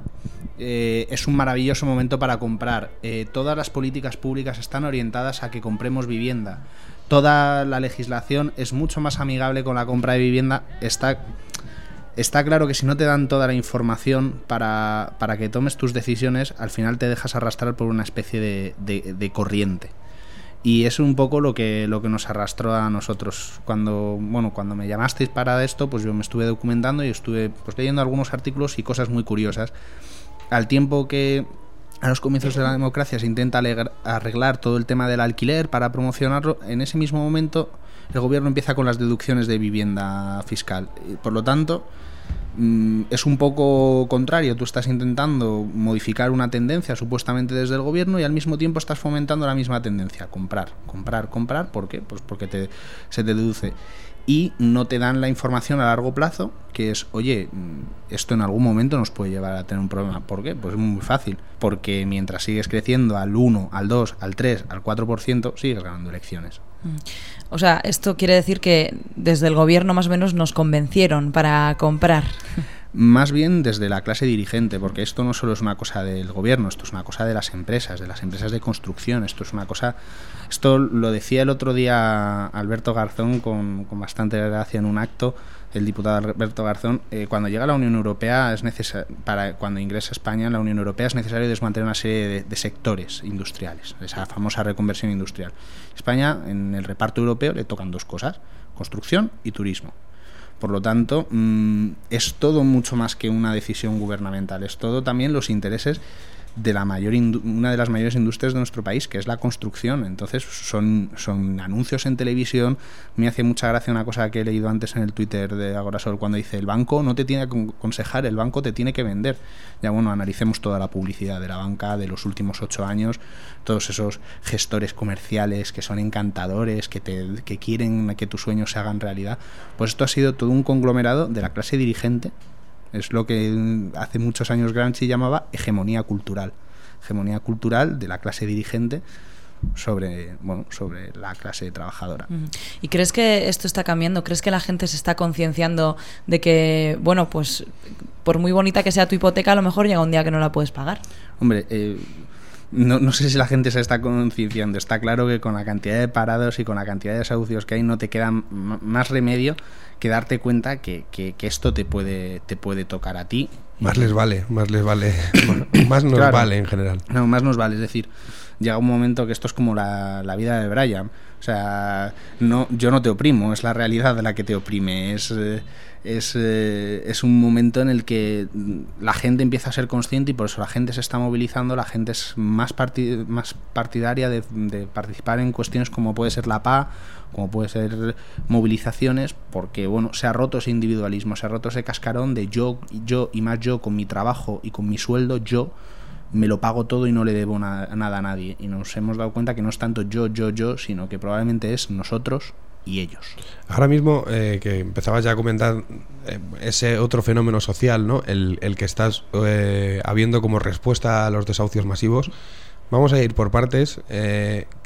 eh, es un maravilloso momento para comprar, eh, todas las políticas públicas están orientadas a que compremos vivienda, toda la legislación es mucho más amigable con la compra de vivienda, está está claro que si no te dan toda la información para, para, que tomes tus decisiones, al final te dejas arrastrar por una especie de, de, corriente. Y es un poco lo que, lo que nos arrastró a nosotros. Cuando, bueno, cuando me llamasteis para esto, pues yo me estuve documentando y estuve pues, leyendo algunos artículos y cosas muy curiosas. Al tiempo que a los comienzos de la democracia se intenta arreglar todo el tema del alquiler para promocionarlo, en ese mismo momento el gobierno empieza con las deducciones de vivienda fiscal. Por lo tanto, es un poco contrario. Tú estás intentando modificar una tendencia supuestamente desde el gobierno y al mismo tiempo estás fomentando la misma tendencia, comprar, comprar, comprar. ¿Por qué? Pues porque te, se te deduce. Y no te dan la información a largo plazo, que es, oye, mm, esto en algún momento nos puede llevar a tener un problema. ¿Por qué? Pues es muy fácil. Porque mientras sigues creciendo al 1, al 2, al 3, al 4%, sigues ganando elecciones. O sea, esto quiere decir que desde el gobierno más o menos nos convencieron para comprar. Más bien desde la clase dirigente, porque esto no solo es una cosa del gobierno, esto es una cosa de las empresas, de las empresas de construcción, esto es una cosa... Esto lo decía el otro día Alberto Garzón con, con bastante gracia en un acto, el diputado Alberto Garzón, eh, cuando llega a la Unión Europea es para cuando ingresa España en la Unión Europea es necesario desmantelar una serie de, sectores industriales, esa famosa reconversión industrial. España en el reparto europeo le tocan dos cosas, construcción y turismo. Por lo tanto, mmm, es todo mucho más que una decisión gubernamental, es todo también los intereses de la mayor una de las mayores industrias de nuestro país, que es la construcción. Entonces, son, son anuncios en televisión. Me hace mucha gracia una cosa que he leído antes en el Twitter de Agorasol cuando dice: el banco no te tiene que aconsejar, el banco te tiene que vender. Ya bueno, analicemos toda la publicidad de la banca de los últimos ocho años, todos esos gestores comerciales que son encantadores, que, te, que quieren que tus sueños se hagan realidad. Pues esto ha sido todo un conglomerado de la clase dirigente es lo que hace muchos años Gramsci llamaba hegemonía cultural. Hegemonía cultural de la clase dirigente sobre, bueno, sobre la clase trabajadora. ¿Y crees que esto está cambiando? ¿Crees que la gente se está concienciando de que, bueno, pues por muy bonita que sea tu hipoteca, a lo mejor llega un día que no la puedes pagar? Hombre, eh, no, no, sé si la gente se está concienciando. Está claro que con la cantidad de parados y con la cantidad de desahucios que hay no te queda más remedio que darte cuenta que, que, que, esto te puede, te puede tocar a ti. Más les vale, más les vale, más nos claro. vale en general. No, más nos vale, es decir, llega un momento que esto es como la, la vida de Brian. O sea, no, yo no te oprimo, es la realidad de la que te oprime. Es, eh, es, eh, es, un momento en el que la gente empieza a ser consciente y por eso la gente se está movilizando, la gente es más, más partidaria de, de, participar en cuestiones como puede ser la PA, como puede ser movilizaciones, porque bueno, se ha roto ese individualismo, se ha roto ese cascarón de yo, yo y más yo con mi trabajo y con mi sueldo, yo me lo pago todo y no le debo na nada a nadie. Y nos hemos dado cuenta que no es tanto yo, yo, yo, sino que probablemente es nosotros y ellos. Ahora mismo eh, que empezabas ya a comentar eh, ese otro fenómeno social, ¿no? el, el que estás eh, habiendo como respuesta a los desahucios masivos, vamos a ir por partes.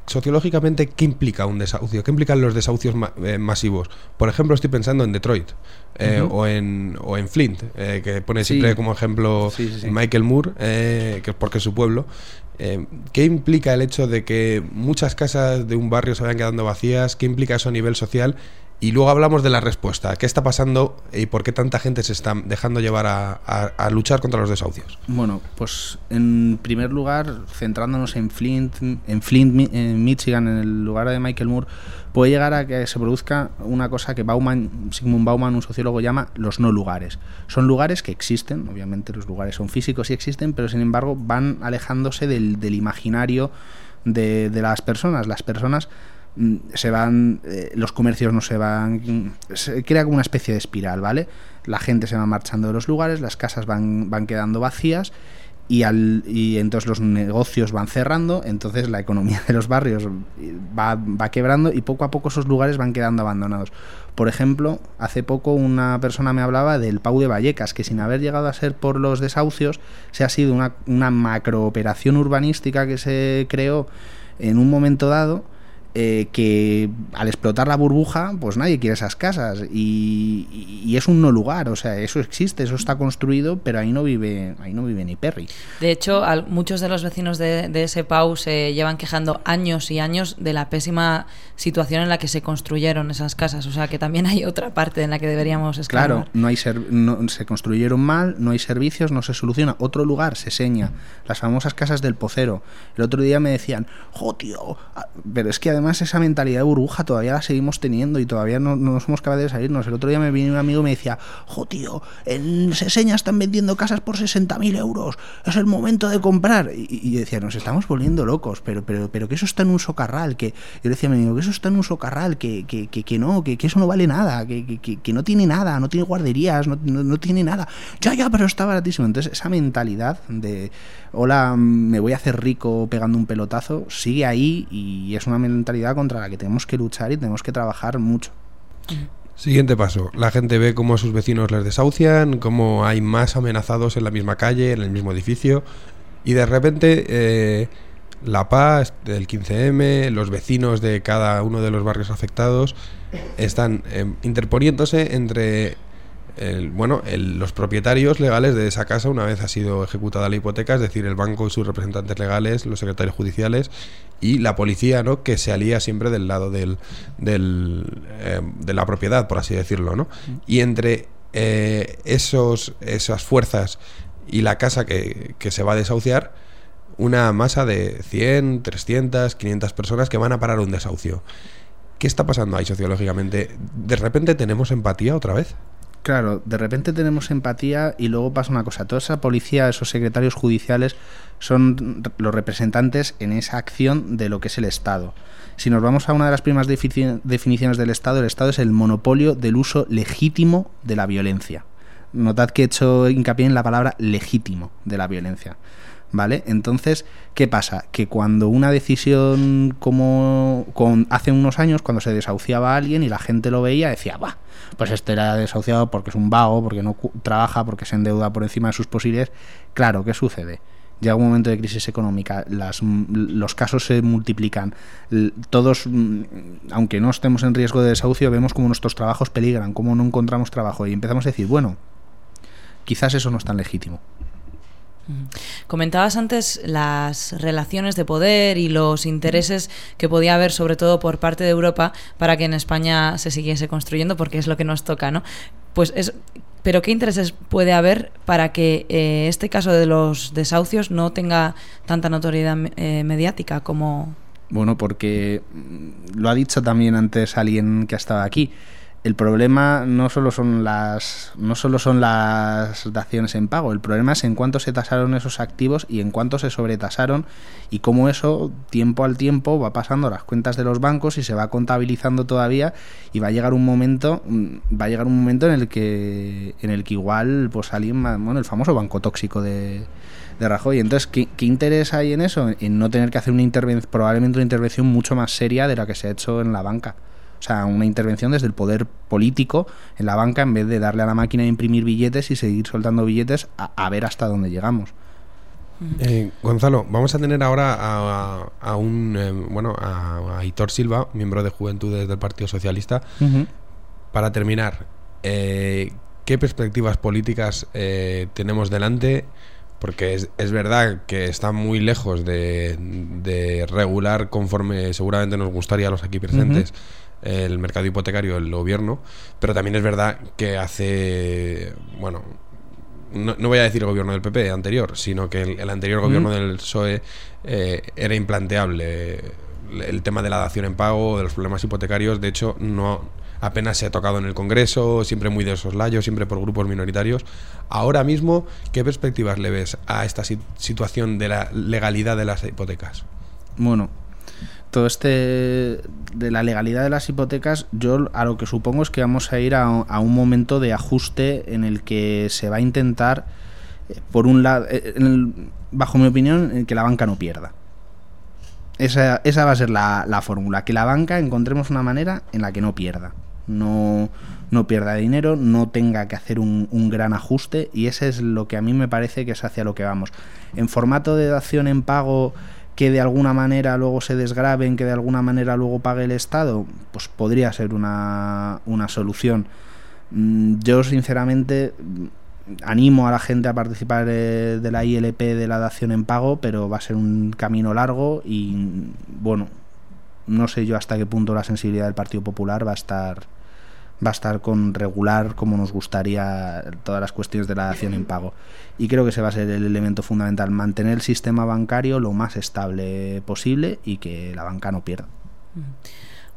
Sociológicamente, ¿qué implica un desahucio? ¿Qué implican los desahucios ma masivos? Por ejemplo, estoy pensando en Detroit. Eh, uh -huh. o, en, o en Flint, eh, que pone siempre sí. como ejemplo sí, sí, Michael Moore, eh, que es porque es su pueblo. ¿Qué implica el hecho de que muchas casas de un barrio se vayan quedando vacías? ¿Qué implica eso a nivel social? Y luego hablamos de la respuesta. ¿Qué está pasando y por qué tanta gente se está dejando llevar a, luchar contra los desahucios? Bueno, pues en primer lugar, centrándonos en Flint, en Flint, en Michigan, en el lugar de Michael Moore, puede llegar a que se produzca una cosa que Bauman, Sigmund Bauman, un sociólogo, llama los no lugares. Son lugares que existen, obviamente los lugares son físicos y existen, pero sin embargo van alejándose del, imaginario de las personas. Las personas se van, eh, los comercios no se van, se crea como una especie de espiral, ¿vale? La gente se va marchando de los lugares, las casas van, van quedando vacías y, al, y entonces los negocios van cerrando, entonces la economía de los barrios va, va quebrando y poco a poco esos lugares van quedando abandonados. Por ejemplo, hace poco una persona me hablaba del Pau de Vallecas, que sin haber llegado a ser por los desahucios, se ha sido una, una macrooperación urbanística que se creó en un momento dado eh, que al explotar la burbuja, pues nadie quiere esas casas y, y, y, es un no lugar, o sea, eso existe, eso está construido, pero ahí no vive, ahí no vive ni Perry. De hecho, al, muchos de los vecinos de, de, ese Pau se llevan quejando años y años de la pésima situación en la que se construyeron esas casas, o sea, que también hay otra parte en la que deberíamos estar. Claro, no hay no, se construyeron mal, no hay servicios, no se soluciona. Otro lugar se seña, las famosas casas del pocero. El otro día me decían, jo, tío, pero es que además esa mentalidad de burbuja todavía la seguimos teniendo y todavía no, no somos capaces de salirnos. El otro día me vino un amigo y me decía, jo tío, en Seseña están vendiendo casas por 60.000 euros, es el momento de comprar. Y, y, decía, nos estamos volviendo locos, pero, pero, pero que eso está en un socarral, que yo decía a mi amigo, que eso está en un socarral, que, que, que, no, que, que, eso no vale nada, que, que, no tiene nada, no tiene guarderías, no, no, no tiene nada. Ya, ya, pero está baratísimo. Entonces esa mentalidad de, hola, me voy a hacer rico pegando un pelotazo, sigue ahí y es una mentalidad contra la que tenemos que luchar y tenemos que trabajar mucho. Siguiente paso. La gente ve cómo a sus vecinos les desahucian, cómo hay más amenazados en la misma calle, en el mismo edificio, y de repente eh, la paz del 15M, los vecinos de cada uno de los barrios afectados están eh, interponiéndose entre el, bueno, el, los propietarios legales de esa casa una vez ha sido ejecutada la hipoteca, es decir, el banco y sus representantes legales, los secretarios judiciales y la policía, ¿no? Que se alía siempre del lado del, del eh, de la propiedad, por así decirlo, ¿no? Y entre eh, esos, esas fuerzas y la casa que, que se va a desahuciar, una masa de 100, 300, 500 personas que van a parar un desahucio. ¿Qué está pasando ahí sociológicamente? ¿De repente tenemos empatía otra vez? Claro, de repente tenemos empatía y luego pasa una cosa. Toda esa policía, esos secretarios judiciales son los representantes en esa acción de lo que es el Estado. Si nos vamos a una de las primeras definiciones del Estado, el Estado es el monopolio del uso legítimo de la violencia. Notad que he hecho hincapié en la palabra legítimo de la violencia. ¿Vale? Entonces, ¿qué pasa? Que cuando una decisión como con, hace unos años, cuando se desahuciaba a alguien y la gente lo veía, decía, va, pues este era desahuciado porque es un vago, porque no trabaja, porque se endeuda por encima de sus posibilidades. Claro, ¿qué sucede? llega un momento de crisis económica, las, los casos se multiplican, todos, aunque no estemos en riesgo de desahucio, vemos como nuestros trabajos peligran, como no encontramos trabajo y empezamos a decir, bueno, quizás eso no es tan legítimo. Comentabas antes las relaciones de poder y los intereses que podía haber, sobre todo por parte de Europa, para que en España se siguiese construyendo, porque es lo que nos toca, ¿no? Pues es, pero ¿qué intereses puede haber para que eh, este caso de los desahucios no tenga tanta notoriedad eh, mediática como... Bueno, porque lo ha dicho también antes alguien que ha estado aquí el problema no solo son las no solo son las daciones en pago, el problema es en cuánto se tasaron esos activos y en cuánto se sobretasaron y cómo eso tiempo al tiempo va pasando a las cuentas de los bancos y se va contabilizando todavía y va a llegar un momento mm, va a llegar un momento en el que en el que igual pues alguien bueno, el famoso banco tóxico de de Rajoy. Entonces, ¿qué, ¿qué, interés hay en eso? En no tener que hacer una intervención, probablemente una intervención mucho más seria de la que se ha hecho en la banca. Sea, una intervención desde el poder político en la banca en vez de darle a la máquina de imprimir billetes y seguir soltando billetes a, ver hasta dónde llegamos. Eh, Gonzalo, vamos a tener ahora a, un eh, bueno a, Hitor Silva, miembro de Juventudes del Partido Socialista. Para terminar, eh, ¿qué perspectivas políticas tenemos delante? Porque es, es, verdad que está muy lejos de, regular conforme seguramente nos gustaría a los aquí presentes el mercado hipotecario el gobierno, pero también es verdad que hace, bueno, no, voy a decir el gobierno del PP anterior, sino que el, anterior gobierno del PSOE eh, era implanteable el tema de la dación en pago, de los problemas hipotecarios, de hecho no apenas se ha tocado en el Congreso, siempre muy de soslayo, siempre por grupos minoritarios. Ahora mismo, ¿qué perspectivas le ves a esta situación de la legalidad de las hipotecas? Bueno, todo este de la legalidad de las hipotecas, yo a lo que supongo es que vamos a ir a, un momento de ajuste en el que se va a intentar, eh, por un lado, eh, bajo mi opinión, en que la banca no pierda. Esa, esa va a ser la, la, fórmula, que la banca encontremos una manera en la que no pierda. No, no pierda dinero, no tenga que hacer un, un, gran ajuste y ese es lo que a mí me parece que es hacia lo que vamos. En formato de dación en pago que de alguna manera luego se desgraben, que de alguna manera luego pague el Estado, pues podría ser una, una solución. Mm, yo sinceramente animo a la gente a participar de, la ILP de la dación en pago, pero va a ser un camino largo y bueno, no sé yo hasta qué punto la sensibilidad del Partido Popular va a estar va a estar con regular como nos gustaría todas las cuestiones de la dación en pago. Y creo que ese va a ser el elemento fundamental, mantener el sistema bancario lo más estable posible y que la banca no pierda.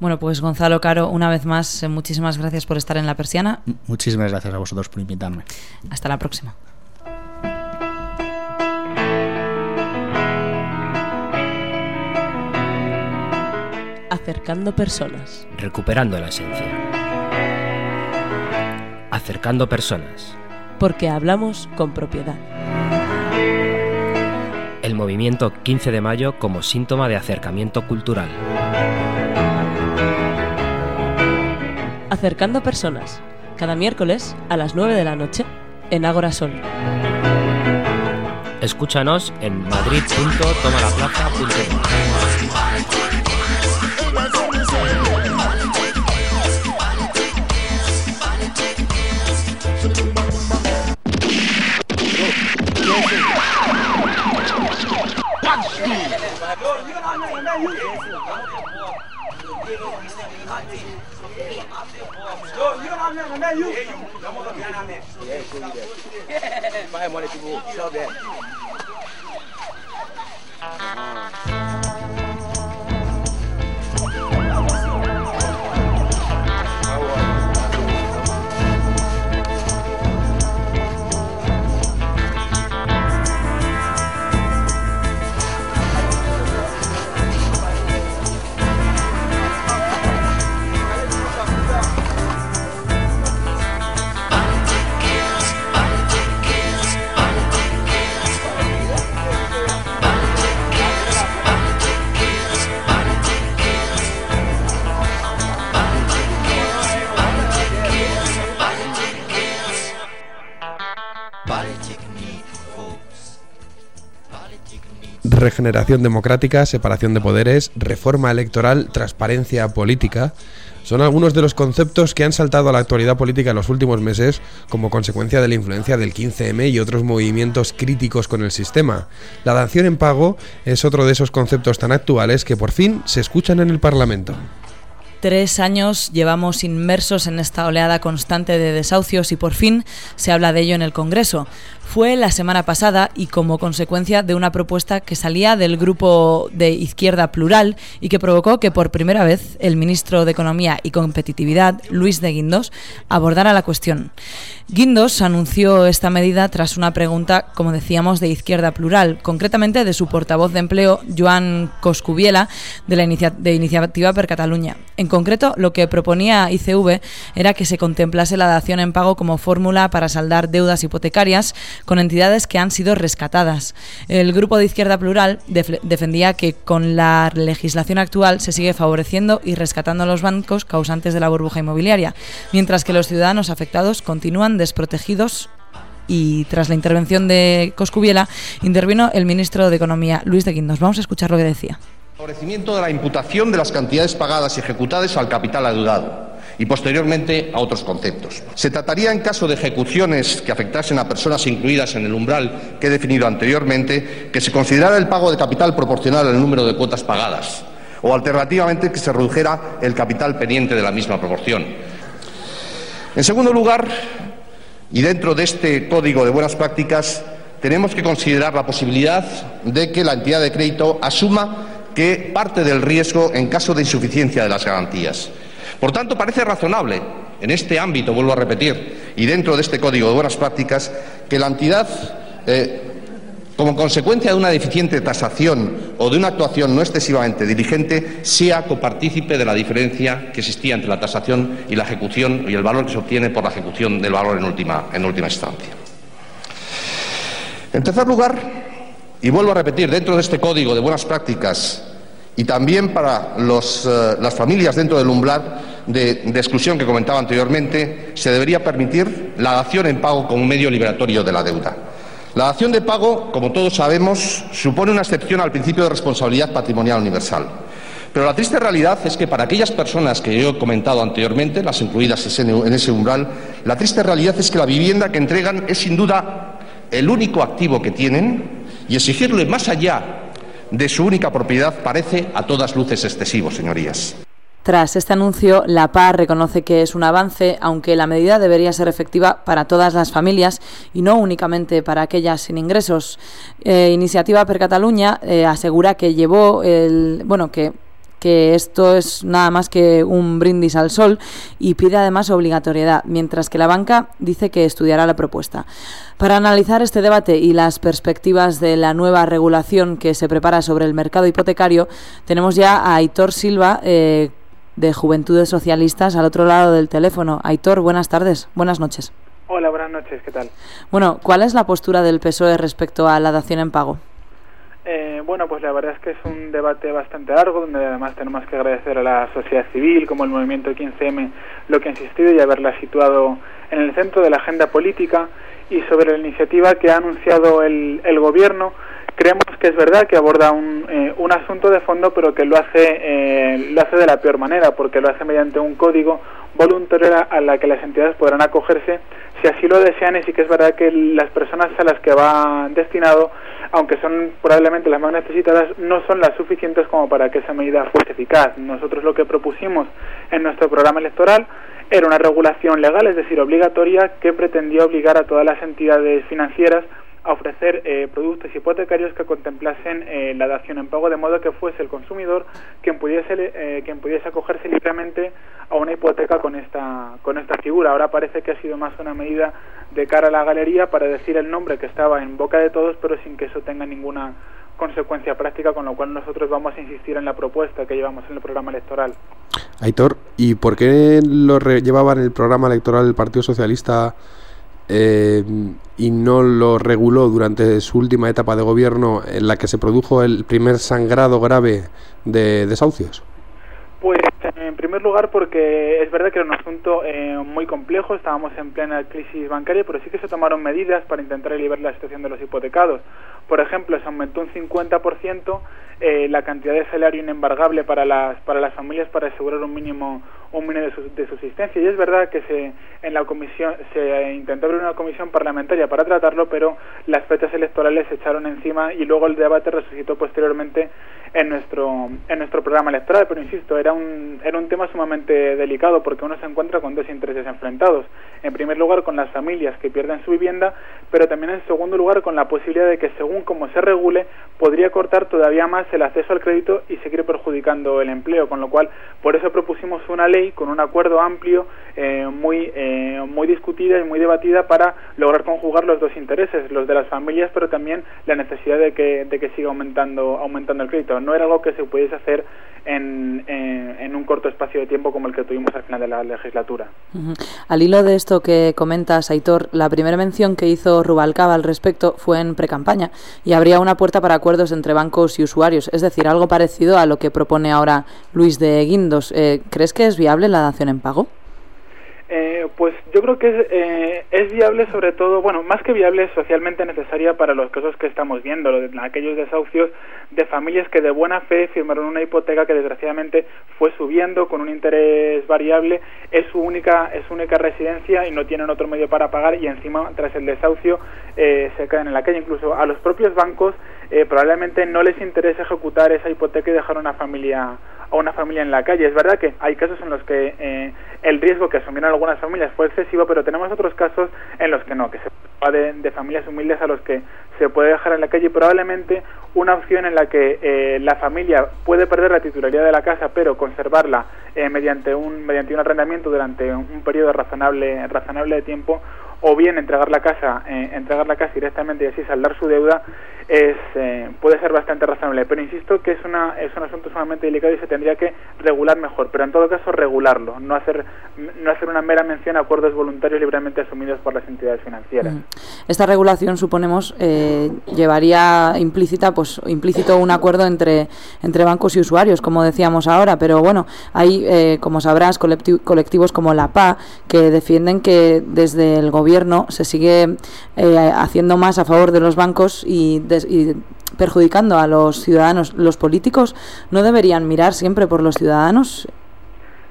Bueno, pues Gonzalo Caro, una vez más, eh, muchísimas gracias por estar en la persiana. Muchísimas gracias a vosotros por invitarme. Hasta la próxima. Acercando personas. Recuperando la esencia acercando personas. Porque hablamos con propiedad. El movimiento 15 de mayo como síntoma de acercamiento cultural. Acercando personas. Cada miércoles a las 9 de la noche en Ágora Sol. Escúchanos en madrid.tomalaplaza.com. Buy money to go, sell them. Regeneración democrática, separación de poderes, reforma electoral, transparencia política. Son algunos de los conceptos que han saltado a la actualidad política en los últimos meses como consecuencia de la influencia del 15M y otros movimientos críticos con el sistema. La dación en pago es otro de esos conceptos tan actuales que por fin se escuchan en el Parlamento. Tres años llevamos inmersos en esta oleada constante de desahucios y por fin se habla de ello en el Congreso. Fue la semana pasada y como consecuencia de una propuesta que salía del grupo de izquierda plural y que provocó que por primera vez el ministro de Economía y Competitividad, Luis de Guindos, abordara la cuestión. Guindos anunció esta medida tras una pregunta, como decíamos, de izquierda plural, concretamente de su portavoz de empleo, Joan Coscubiela, de la de Iniciativa per Cataluña. Concreto, lo que proponía ICV era que se contemplase la dación en pago como fórmula para saldar deudas hipotecarias con entidades que han sido rescatadas. El grupo de Izquierda Plural defendía que con la legislación actual se sigue favoreciendo y rescatando a los bancos causantes de la burbuja inmobiliaria, mientras que los ciudadanos afectados continúan desprotegidos y tras la intervención de Coscubiela intervino el ministro de Economía, Luis de Guindos. Vamos a escuchar lo que decía. Favorecimiento de la imputación de las cantidades pagadas y ejecutadas al capital adeudado y posteriormente a otros conceptos. Se trataría, en caso de ejecuciones que afectasen a personas incluidas en el umbral que he definido anteriormente, que se considerara el pago de capital proporcional al número de cuotas pagadas o, alternativamente, que se redujera el capital pendiente de la misma proporción. En segundo lugar, y dentro de este código de buenas prácticas, tenemos que considerar la posibilidad de que la entidad de crédito asuma que parte del riesgo en caso de insuficiencia de las garantías. Por tanto, parece razonable, en este ámbito, vuelvo a repetir, y dentro de este Código de Buenas Prácticas, que la entidad, eh, como consecuencia de una deficiente tasación o de una actuación no excesivamente diligente, sea copartícipe de la diferencia que existía entre la tasación y la ejecución y el valor que se obtiene por la ejecución del valor en última, en última instancia. En tercer lugar, y vuelvo a repetir, dentro de este Código de Buenas Prácticas y también para eh, las familias dentro del umbral de, exclusión que comentaba anteriormente, se debería permitir la dación en pago como medio liberatorio de la deuda. La dación de pago, como todos sabemos, supone una excepción al principio de responsabilidad patrimonial universal. Pero la triste realidad es que para aquellas personas que yo he comentado anteriormente, las incluidas en ese umbral, la triste realidad es que la vivienda que entregan es sin duda el único activo que tienen y exigirle más allá de su única propiedad parece a todas luces excesivo, señorías. Tras este anuncio, la PA reconoce que es un avance, aunque la medida debería ser efectiva para todas las familias y no únicamente para aquellas sin ingresos. Eh, Iniciativa per Cataluña eh, asegura que llevó el, bueno, que que esto es nada más que un brindis al sol y pide además obligatoriedad, mientras que la banca dice que estudiará la propuesta. Para analizar este debate y las perspectivas de la nueva regulación que se prepara sobre el mercado hipotecario, tenemos ya a Aitor Silva, eh, de Juventudes Socialistas, al otro lado del teléfono. Aitor, buenas tardes, buenas noches. Hola, buenas noches, ¿qué tal? Bueno, ¿cuál es la postura del PSOE respecto a la dación en pago? Eh, bueno, pues la verdad es que es un debate bastante largo, donde además tenemos que agradecer a la sociedad civil, como el movimiento 15M, lo que ha insistido y haberla situado en el centro de la agenda política y sobre la iniciativa que ha anunciado el, el gobierno. Creemos que es verdad que aborda un, eh, un asunto de fondo, pero que lo hace, eh, lo hace de la peor manera, porque lo hace mediante un código voluntario a la que las entidades podrán acogerse si así lo desean y sí que es verdad que las personas a las que va destinado aunque son probablemente las más necesitadas, no son las suficientes como para que esa medida fuese eficaz. Nosotros lo que propusimos en nuestro programa electoral era una regulación legal, es decir, obligatoria, que pretendía obligar a todas las entidades financieras ofrecer eh, productos hipotecarios que contemplasen eh, la dación en pago de modo que fuese el consumidor quien pudiese eh, quien pudiese acogerse libremente a una hipoteca con esta con esta figura. Ahora parece que ha sido más una medida de cara a la galería para decir el nombre que estaba en boca de todos pero sin que eso tenga ninguna consecuencia práctica con lo cual nosotros vamos a insistir en la propuesta que llevamos en el programa electoral. Aitor ¿y por qué lo llevaba en el programa electoral del Partido Socialista eh, y no lo reguló durante su última etapa de gobierno en la que se produjo el primer sangrado grave de desahucios? Pues en primer lugar porque es verdad que era un asunto eh, muy complejo, estábamos en plena crisis bancaria, pero sí que se tomaron medidas para intentar aliviar la situación de los hipotecados. Por ejemplo, se aumentó un 50% eh, la cantidad de salario inembargable para las para las familias para asegurar un mínimo un mínimo de, subsistencia y es verdad que se en la comisión se intentó abrir una comisión parlamentaria para tratarlo pero las fechas electorales se echaron encima y luego el debate resucitó posteriormente en nuestro en nuestro programa electoral. Pero insisto era un era un tema sumamente delicado porque uno se encuentra con dos intereses enfrentados. En primer lugar con las familias que pierden su vivienda pero también en segundo lugar con la posibilidad de que según como se regule podría cortar todavía más el acceso al crédito y seguir perjudicando el empleo, con lo cual por eso propusimos una ley con un acuerdo amplio, eh, muy, eh, muy discutida y muy debatida para lograr conjugar los dos intereses, los de las familias, pero también la necesidad de que, de que siga aumentando, aumentando el crédito. No era algo que se pudiese hacer en, en, un corto espacio de tiempo como el que tuvimos al final de la legislatura. Al hilo de esto que comentas, Aitor, la primera mención que hizo Rubalcaba al respecto fue en precampaña y habría una puerta para acuerdos entre bancos y usuarios, es decir, algo parecido a lo que propone ahora Luis de Guindos. Eh, ¿Crees que es viable la dación en pago? Eh, pues yo creo que es, eh, es, viable sobre todo, bueno, más que viable, es socialmente necesaria para los casos que estamos viendo, aquellos desahucios de familias que de buena fe firmaron una hipoteca que desgraciadamente fue subiendo con un interés variable, es su única, es su única residencia y no tienen otro medio para pagar y encima tras el desahucio eh, se caen en la calle. Incluso a los propios bancos probablemente no les interesa ejecutar esa hipoteca y dejar una familia a una familia en la calle. Es verdad que hay casos en los que eh, el riesgo que asumieron algunas familias fue excesivo, pero tenemos otros casos en los que no, que se va de, familias humildes a los que se puede dejar en la calle probablemente una opción en la que eh, la familia puede perder la titularidad de la casa pero conservarla eh, mediante un mediante un arrendamiento durante un periodo razonable razonable de tiempo o bien entregar la casa eh, entregar la casa directamente y así saldar su deuda es eh, puede ser bastante razonable. Pero insisto que es una es un asunto sumamente delicado y se tendría que regular mejor. Pero en todo caso regularlo no hacer no hacer una mera mención a acuerdos voluntarios libremente asumidos por las entidades financieras. Esta regulación suponemos eh, llevaría implícita pues implícito un acuerdo entre entre bancos y usuarios como decíamos ahora. Pero bueno hay como sabrás colectivos como la PA que defienden que desde el gobierno gobierno se sigue eh, haciendo más a favor de los bancos y, perjudicando a los ciudadanos. ¿Los políticos no deberían mirar siempre por los ciudadanos?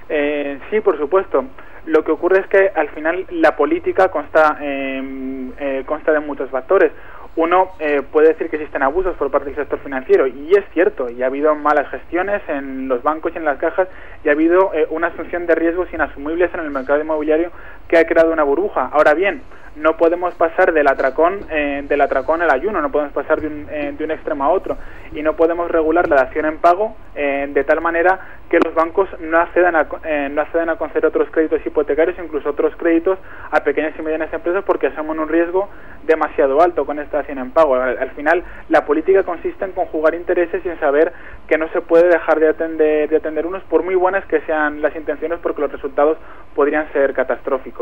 Eh, sí, por supuesto. Lo que ocurre es que al final la política consta, em, eh, consta de muchos factores uno eh, puede decir que existen abusos por parte del sector financiero y es cierto, y ha habido malas gestiones en los bancos y en las cajas y ha habido una asunción de riesgos inasumibles en el mercado inmobiliario que ha creado una burbuja. Ahora bien, no podemos pasar del atracón, eh, del atracón al ayuno, no podemos pasar de un, de un extremo a otro y no podemos regular la dación en pago de tal manera que los bancos no accedan a, no accedan a conceder otros créditos hipotecarios, incluso otros créditos a pequeñas y medianas empresas porque asumen un riesgo demasiado alto con esta dación en pago. Al, final, la política consiste en conjugar intereses y en saber que no se puede dejar de atender, de atender unos por muy buenas que sean las intenciones porque los resultados podrían ser catastróficos.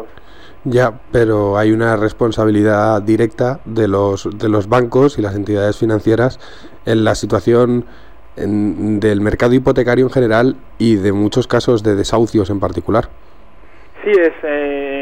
Ya, pero hay una responsabilidad directa de los, de los bancos y las entidades financieras en la situación del mercado hipotecario en general y de muchos casos de desahucios en particular. Sí, es, eh,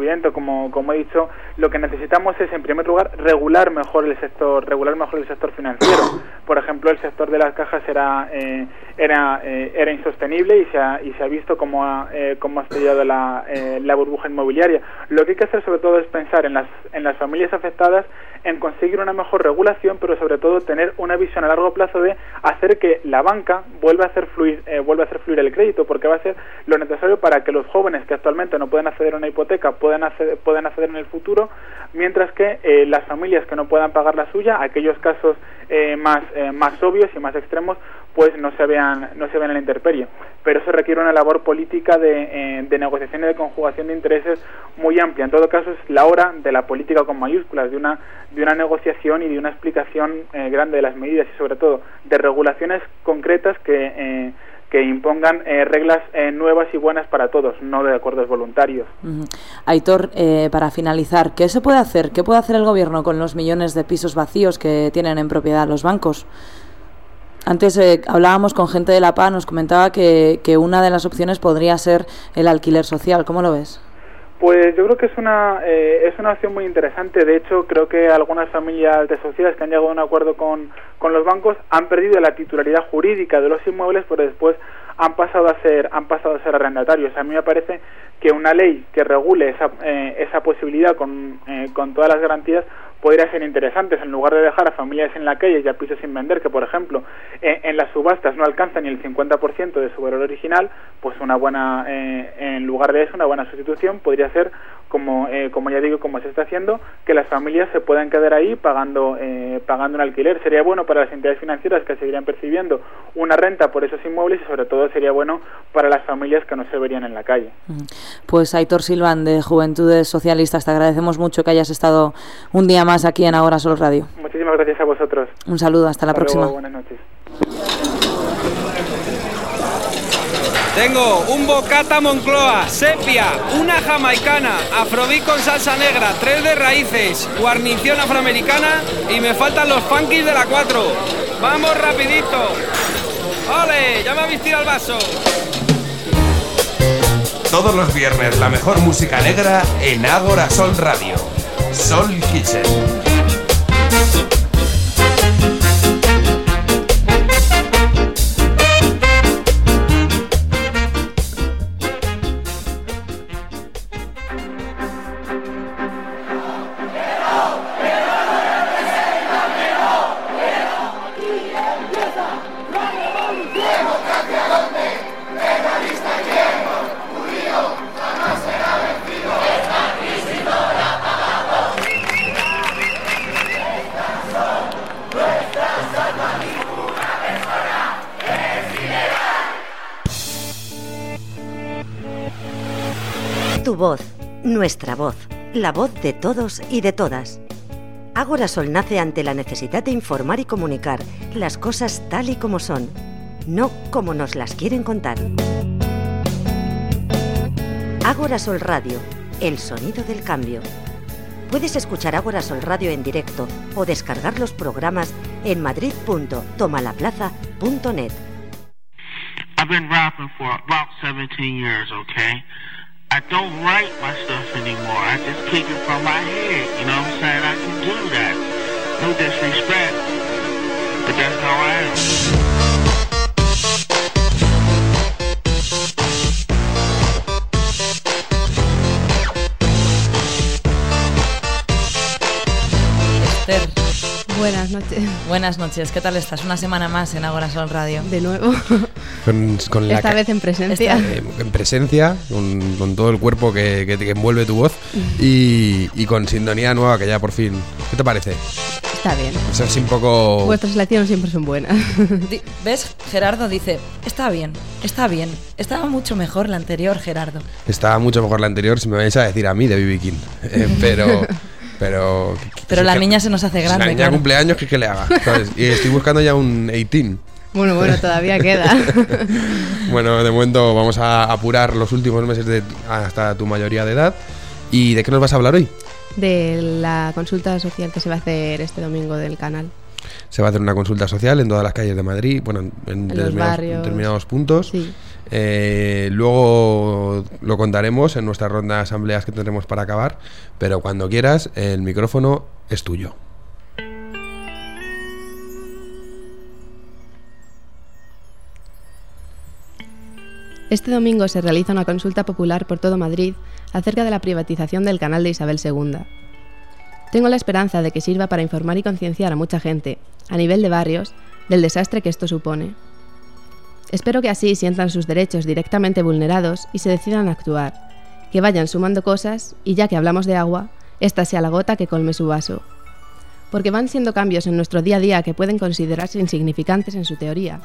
evidente, como, como he dicho, lo que necesitamos es, en primer lugar, regular mejor el sector, regular mejor el sector financiero. Por ejemplo, el sector de las cajas era, eh, era, eh, era insostenible y se ha, y se ha visto cómo ha, eh, cómo ha estallado la, la burbuja inmobiliaria. Lo que hay que hacer, sobre todo, es pensar en las, en las familias afectadas, en conseguir una mejor regulación, pero sobre todo tener una visión a largo plazo de hacer que la banca vuelva a hacer fluir, vuelva a hacer fluir el crédito, porque va a ser lo necesario para que los jóvenes que actualmente no pueden acceder a una hipoteca puedan acceder, puedan acceder en el futuro, mientras que eh, las familias que no puedan pagar la suya, aquellos casos eh, más, eh, más obvios y más extremos, pues no se vean, no se vean en la intemperie. Pero eso requiere una labor política de, de negociación y de conjugación de intereses muy amplia. En todo caso, es la hora de la política con mayúsculas, de una, de una negociación y de una explicación grande de las medidas y sobre todo de regulaciones concretas que que impongan eh, reglas eh, nuevas y buenas para todos, no de acuerdos voluntarios. Aitor, eh, para finalizar, ¿qué se puede hacer? ¿Qué puede hacer el gobierno con los millones de pisos vacíos que tienen en propiedad los bancos? Antes hablábamos con gente de la PA, nos comentaba que una de las opciones podría ser el alquiler social. ¿Cómo lo ves? Pues yo creo que es una eh, es una opción muy interesante. De hecho, creo que algunas familias de sociedades que han llegado a un acuerdo con, con los bancos han perdido la titularidad jurídica de los inmuebles, pero después han pasado a ser han pasado a ser arrendatarios. A mí me parece que una ley que regule esa, eh, esa posibilidad con, eh, con todas las garantías podría ser interesante en lugar de dejar a familias en la calle y a pisos sin vender que por ejemplo en las subastas no alcanzan ni el 50% de su valor original pues una buena eh, en lugar de eso una buena sustitución podría ser como eh, como ya digo como se está haciendo que las familias se puedan quedar ahí pagando eh, pagando un alquiler. Sería bueno para las entidades financieras que seguirían percibiendo una renta por esos inmuebles y sobre todo sería bueno para las familias que no se verían en la calle. Pues Aitor Silvan de Juventudes Socialistas, te agradecemos mucho que hayas estado un día más aquí en Ahora Sol Radio. muchísimas gracias a vosotros. Un saludo, hasta la próxima. luego, buenas noches Tengo un bocata Moncloa, sepia, una jamaicana, afrobeat con salsa negra, tres de raíces, guarnición afroamericana y me faltan los funkis de la 4. ¡Vamos rapidito! ¡Ole! ¡Ya me habéis tirado el vaso! Todos los viernes la mejor música negra en Ágora Sol Radio. Sol Kitchen. Tu voz, nuestra voz, la voz de todos y de todas. Ágora Sol nace ante la necesidad de informar y comunicar las cosas tal y como son, no como nos las quieren contar. Ágora Sol Radio, el sonido del cambio. Puedes escuchar Ágora Sol Radio en directo o descargar los programas en madrid.tomalaplaza.net. I've been rapping for about 17 years, okay? I don't write my stuff anymore. I just kick it from my head. You know what I'm saying? I can do that. No disrespect. But that's how I am. Esther. Buenas noches. Buenas noches, ¿qué tal estás? Una semana más en Agora Sol Radio. De nuevo. Con, con la Esta vez en presencia. eh, en presencia, con, con todo el cuerpo que, que- que envuelve tu voz y, y con sintonía nueva que ya por fin. ¿Qué te parece? Está bien. Es así un poco. Vuestras elecciones siempre son buenas. ¿Ves? Gerardo dice, está bien, está bien. Estaba mucho mejor la anterior, Gerardo. Estaba mucho mejor la anterior si me vais a decir a mí de BB King. Eh, pero. Pero. Pero la niña se nos hace Si grande, la niña claro. cumpleaños, ¿qué, qué le haga? ¿sabes? Y estoy buscando ya un 18. Bueno, bueno, todavía queda. Bueno, de momento vamos a apurar los últimos meses de, hasta tu mayoría de edad. ¿Y de qué nos vas a hablar hoy? De la consulta social que se va a hacer este domingo del canal. Se va a hacer una consulta social en todas las calles de Madrid, bueno, en, determinados, puntos. Sí. Eh, luego lo contaremos en nuestra ronda de asambleas que tendremos para acabar, pero cuando quieras, el micrófono es tuyo. Este domingo se realiza una consulta popular por todo Madrid acerca de la privatización del canal de Isabel II. Tengo la esperanza de que sirva para informar y concienciar a mucha gente, a nivel de barrios, del desastre que esto supone. Espero que así sientan sus derechos directamente vulnerados y se decidan a actuar, que vayan sumando cosas y ya que hablamos de agua, esta sea la gota que colme su vaso. Porque van siendo cambios en nuestro día a día que pueden considerarse insignificantes en su teoría,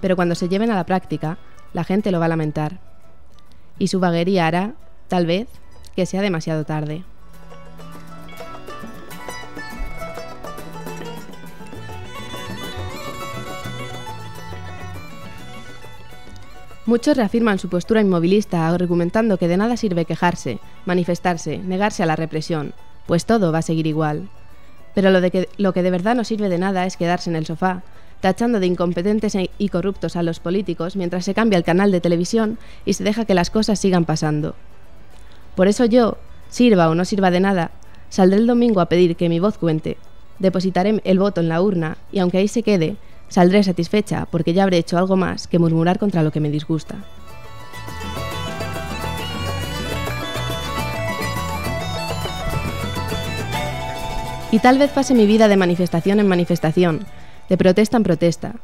pero cuando se lleven a la práctica, la gente lo va a lamentar. Y su vaguería hará, tal vez, que sea demasiado tarde. Muchos reafirman su postura inmovilista argumentando que de nada sirve quejarse, manifestarse, negarse a la represión, pues todo va a seguir igual. Pero lo, de que, lo que de verdad no sirve de nada es quedarse en el sofá, tachando de incompetentes e- y corruptos a los políticos mientras se cambia el canal de televisión y se deja que las cosas sigan pasando. Por eso yo, sirva o no sirva de nada, saldré el domingo a pedir que mi voz cuente. Depositaré el voto en la urna y aunque ahí se quede, saldré satisfecha porque ya habré hecho algo más que murmurar contra lo que me disgusta. Y tal vez pase mi vida de manifestación en manifestación, de protesta en protesta,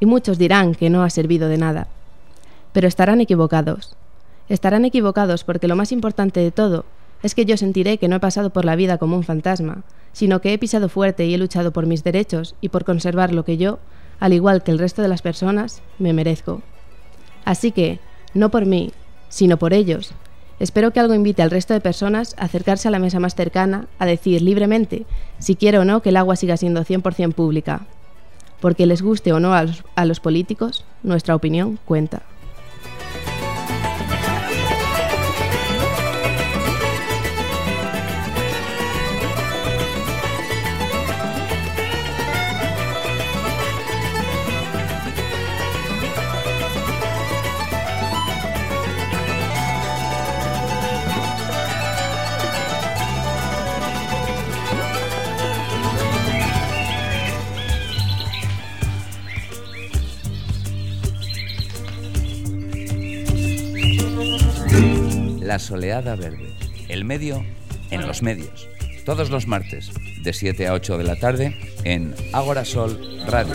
y muchos dirán que no ha servido de nada. Pero estarán equivocados. Estarán equivocados porque lo más importante de todo es que yo sentiré que no he pasado por la vida como un fantasma, sino que he pisado fuerte y he luchado por mis derechos y por conservar lo que yo, al igual que el resto de las personas, me merezco. Así que, no por mí, sino por ellos, espero que algo invite al resto de personas a acercarse a la mesa más cercana, a decir libremente si quiere o no que el agua siga siendo 100% pública. Porque les guste o no a los, políticos, nuestra opinión cuenta. Soleada Verde. El medio en los medios. Todos los martes, de 7 a 8 de la tarde, en Ágora Sol Radio.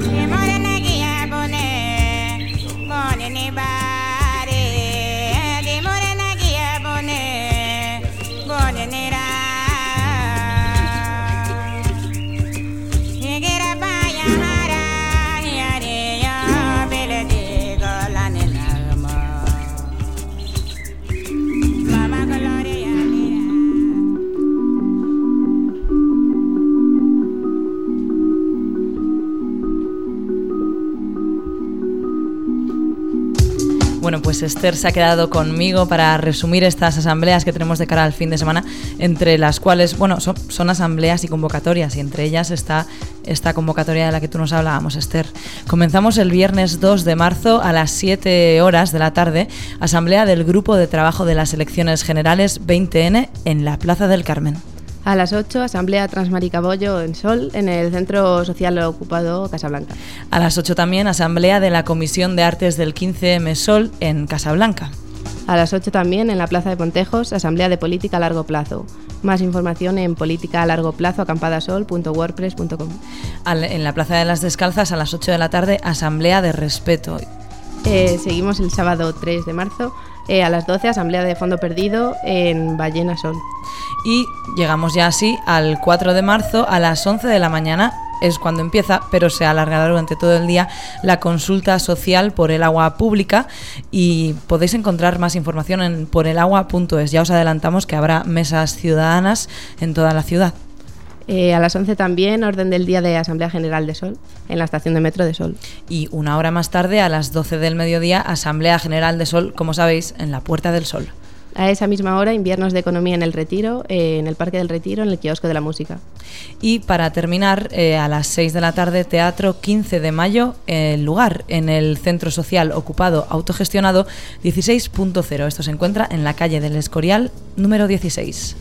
Pues Esther se ha quedado conmigo para resumir estas asambleas que tenemos de cara al fin de semana, entre las cuales, bueno, son, son, asambleas y convocatorias, y entre ellas está esta convocatoria de la que tú nos hablábamos, Esther. Comenzamos el viernes 2 de marzo a las 7 horas de la tarde, asamblea del Grupo de Trabajo de las Elecciones Generales 20N en la Plaza del Carmen. A las 8, Asamblea Transmaricabollo en Sol, en el Centro Social Ocupado Casablanca. A las 8 también, Asamblea de la Comisión de Artes del 15M Sol en Casablanca. A las 8 también, en la Plaza de Pontejos, Asamblea de Política a Largo Plazo. Más información en política a largo plazo acampadasol.wordpress.com. En la Plaza de las Descalzas, a las 8 de la tarde, Asamblea de Respeto. Eh, seguimos el sábado 3 de marzo eh, a las 12 Asamblea de Fondo Perdido en Ballena Sol. Y llegamos ya así al 4 de marzo a las 11 de la mañana es cuando empieza, pero se alargará durante todo el día la consulta social por el agua pública y podéis encontrar más información en porelagua.es. Ya os adelantamos que habrá mesas ciudadanas en toda la ciudad. Eh, a las 11 también, orden del día de Asamblea General de Sol, en la estación de metro de Sol. Y una hora más tarde, a las 12 del mediodía, Asamblea General de Sol, como sabéis, en la Puerta del Sol. A esa misma hora, inviernos de economía en el Retiro, eh, en el Parque del Retiro, en el kiosco de la música. Y para terminar, eh, a las 6 de la tarde, Teatro 15 de mayo, el lugar en el Centro Social Ocupado Autogestionado 16.0. Esto se encuentra en la calle del Escorial, número 16.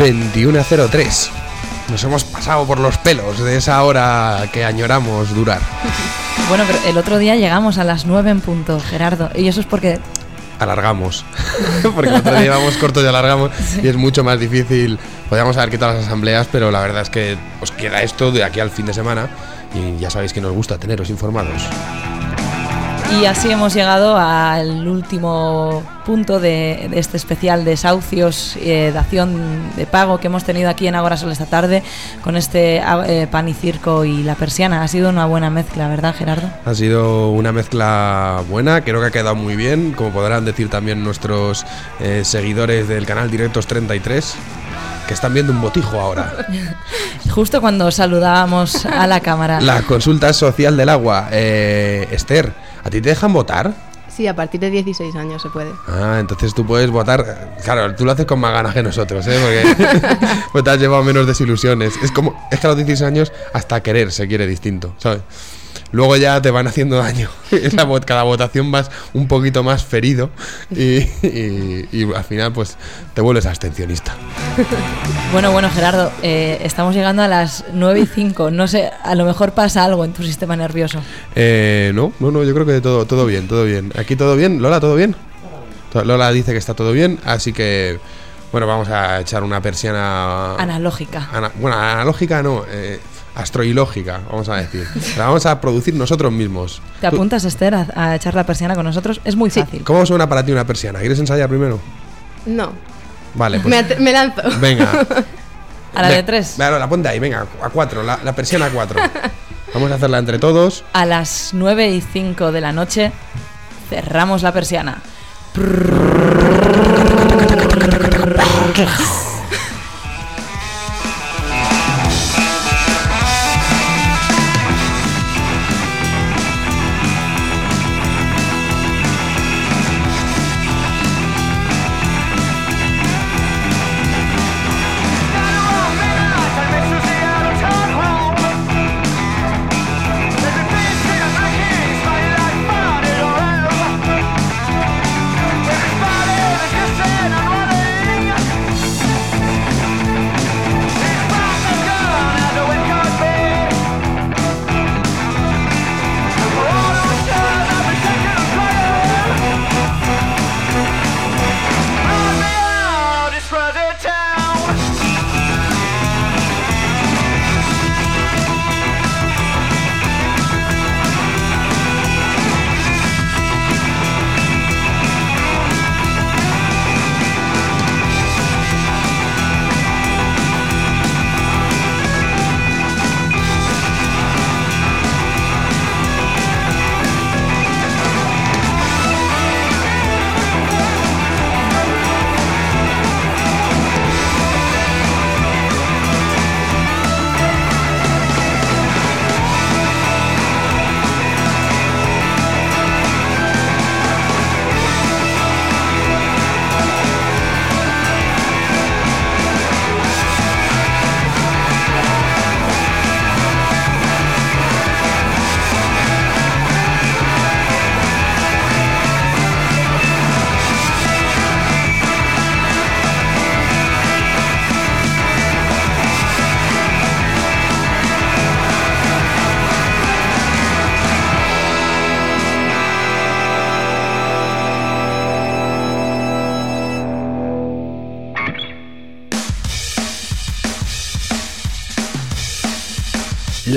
...21.03... Nos hemos pasado por los pelos de esa hora que añoramos durar. Bueno, pero el otro día llegamos a las 9 en punto, Gerardo. Y eso es porque alargamos. Porque el otro día íbamos cortos y alargamos. Sí. Y es mucho más difícil. Podríamos haber quitado las asambleas, pero la verdad es que os queda esto de aquí al fin de semana. Y ya sabéis que nos gusta teneros informados. Y así hemos llegado al último punto de, de este especial desahucios, eh, dación de pago que hemos tenido aquí en Agora Sol esta tarde con este eh, pan y circo y la persiana. Ha sido una buena mezcla, ¿verdad, Gerardo? Ha sido una mezcla buena, creo que ha quedado muy bien, como podrán decir también nuestros eh, seguidores del canal Directos 33 que están viendo un botijo ahora. Justo cuando saludábamos a la cámara. La consulta social del agua. Eh, Esther, ¿a ti te dejan votar? Sí, a partir de 16 años se puede. Ah, entonces tú puedes votar. Claro, tú lo haces con más ganas que nosotros, ¿eh? Porque pues te has llevado menos desilusiones. Es como, es que a los 16 años hasta querer se quiere distinto, ¿sabes? Luego ya te van haciendo daño. Cada votación vas un poquito más ferido y, y- y al final pues te vuelves abstencionista. Bueno, bueno, Gerardo, eh, estamos llegando a las 9 y 5. No sé, a lo mejor pasa algo en tu sistema nervioso. Eh, no, no, no, yo creo que todo, todo bien, todo bien. Aquí todo bien, Lola, todo bien. Lola dice que está todo bien, así que bueno, vamos a echar una persiana Analógica. ana- bueno, analógica no, eh, astroilógica, vamos a decir. La vamos a producir nosotros mismos. ¿Te Tú- apuntas, Esther, a, a echar la persiana con nosotros? Es muy fácil. ¿Cómo suena para ti una persiana? ¿Quieres ensayar primero? No. Vale, pues Me, lanzo. venga. A la de tres. Claro, la ponte ahí, venga, a cuatro, la, la persiana a cuatro. Vamos a hacerla entre todos. A las 9 y 5 de la noche cerramos la persiana.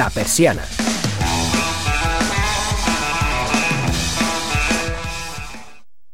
La persiana.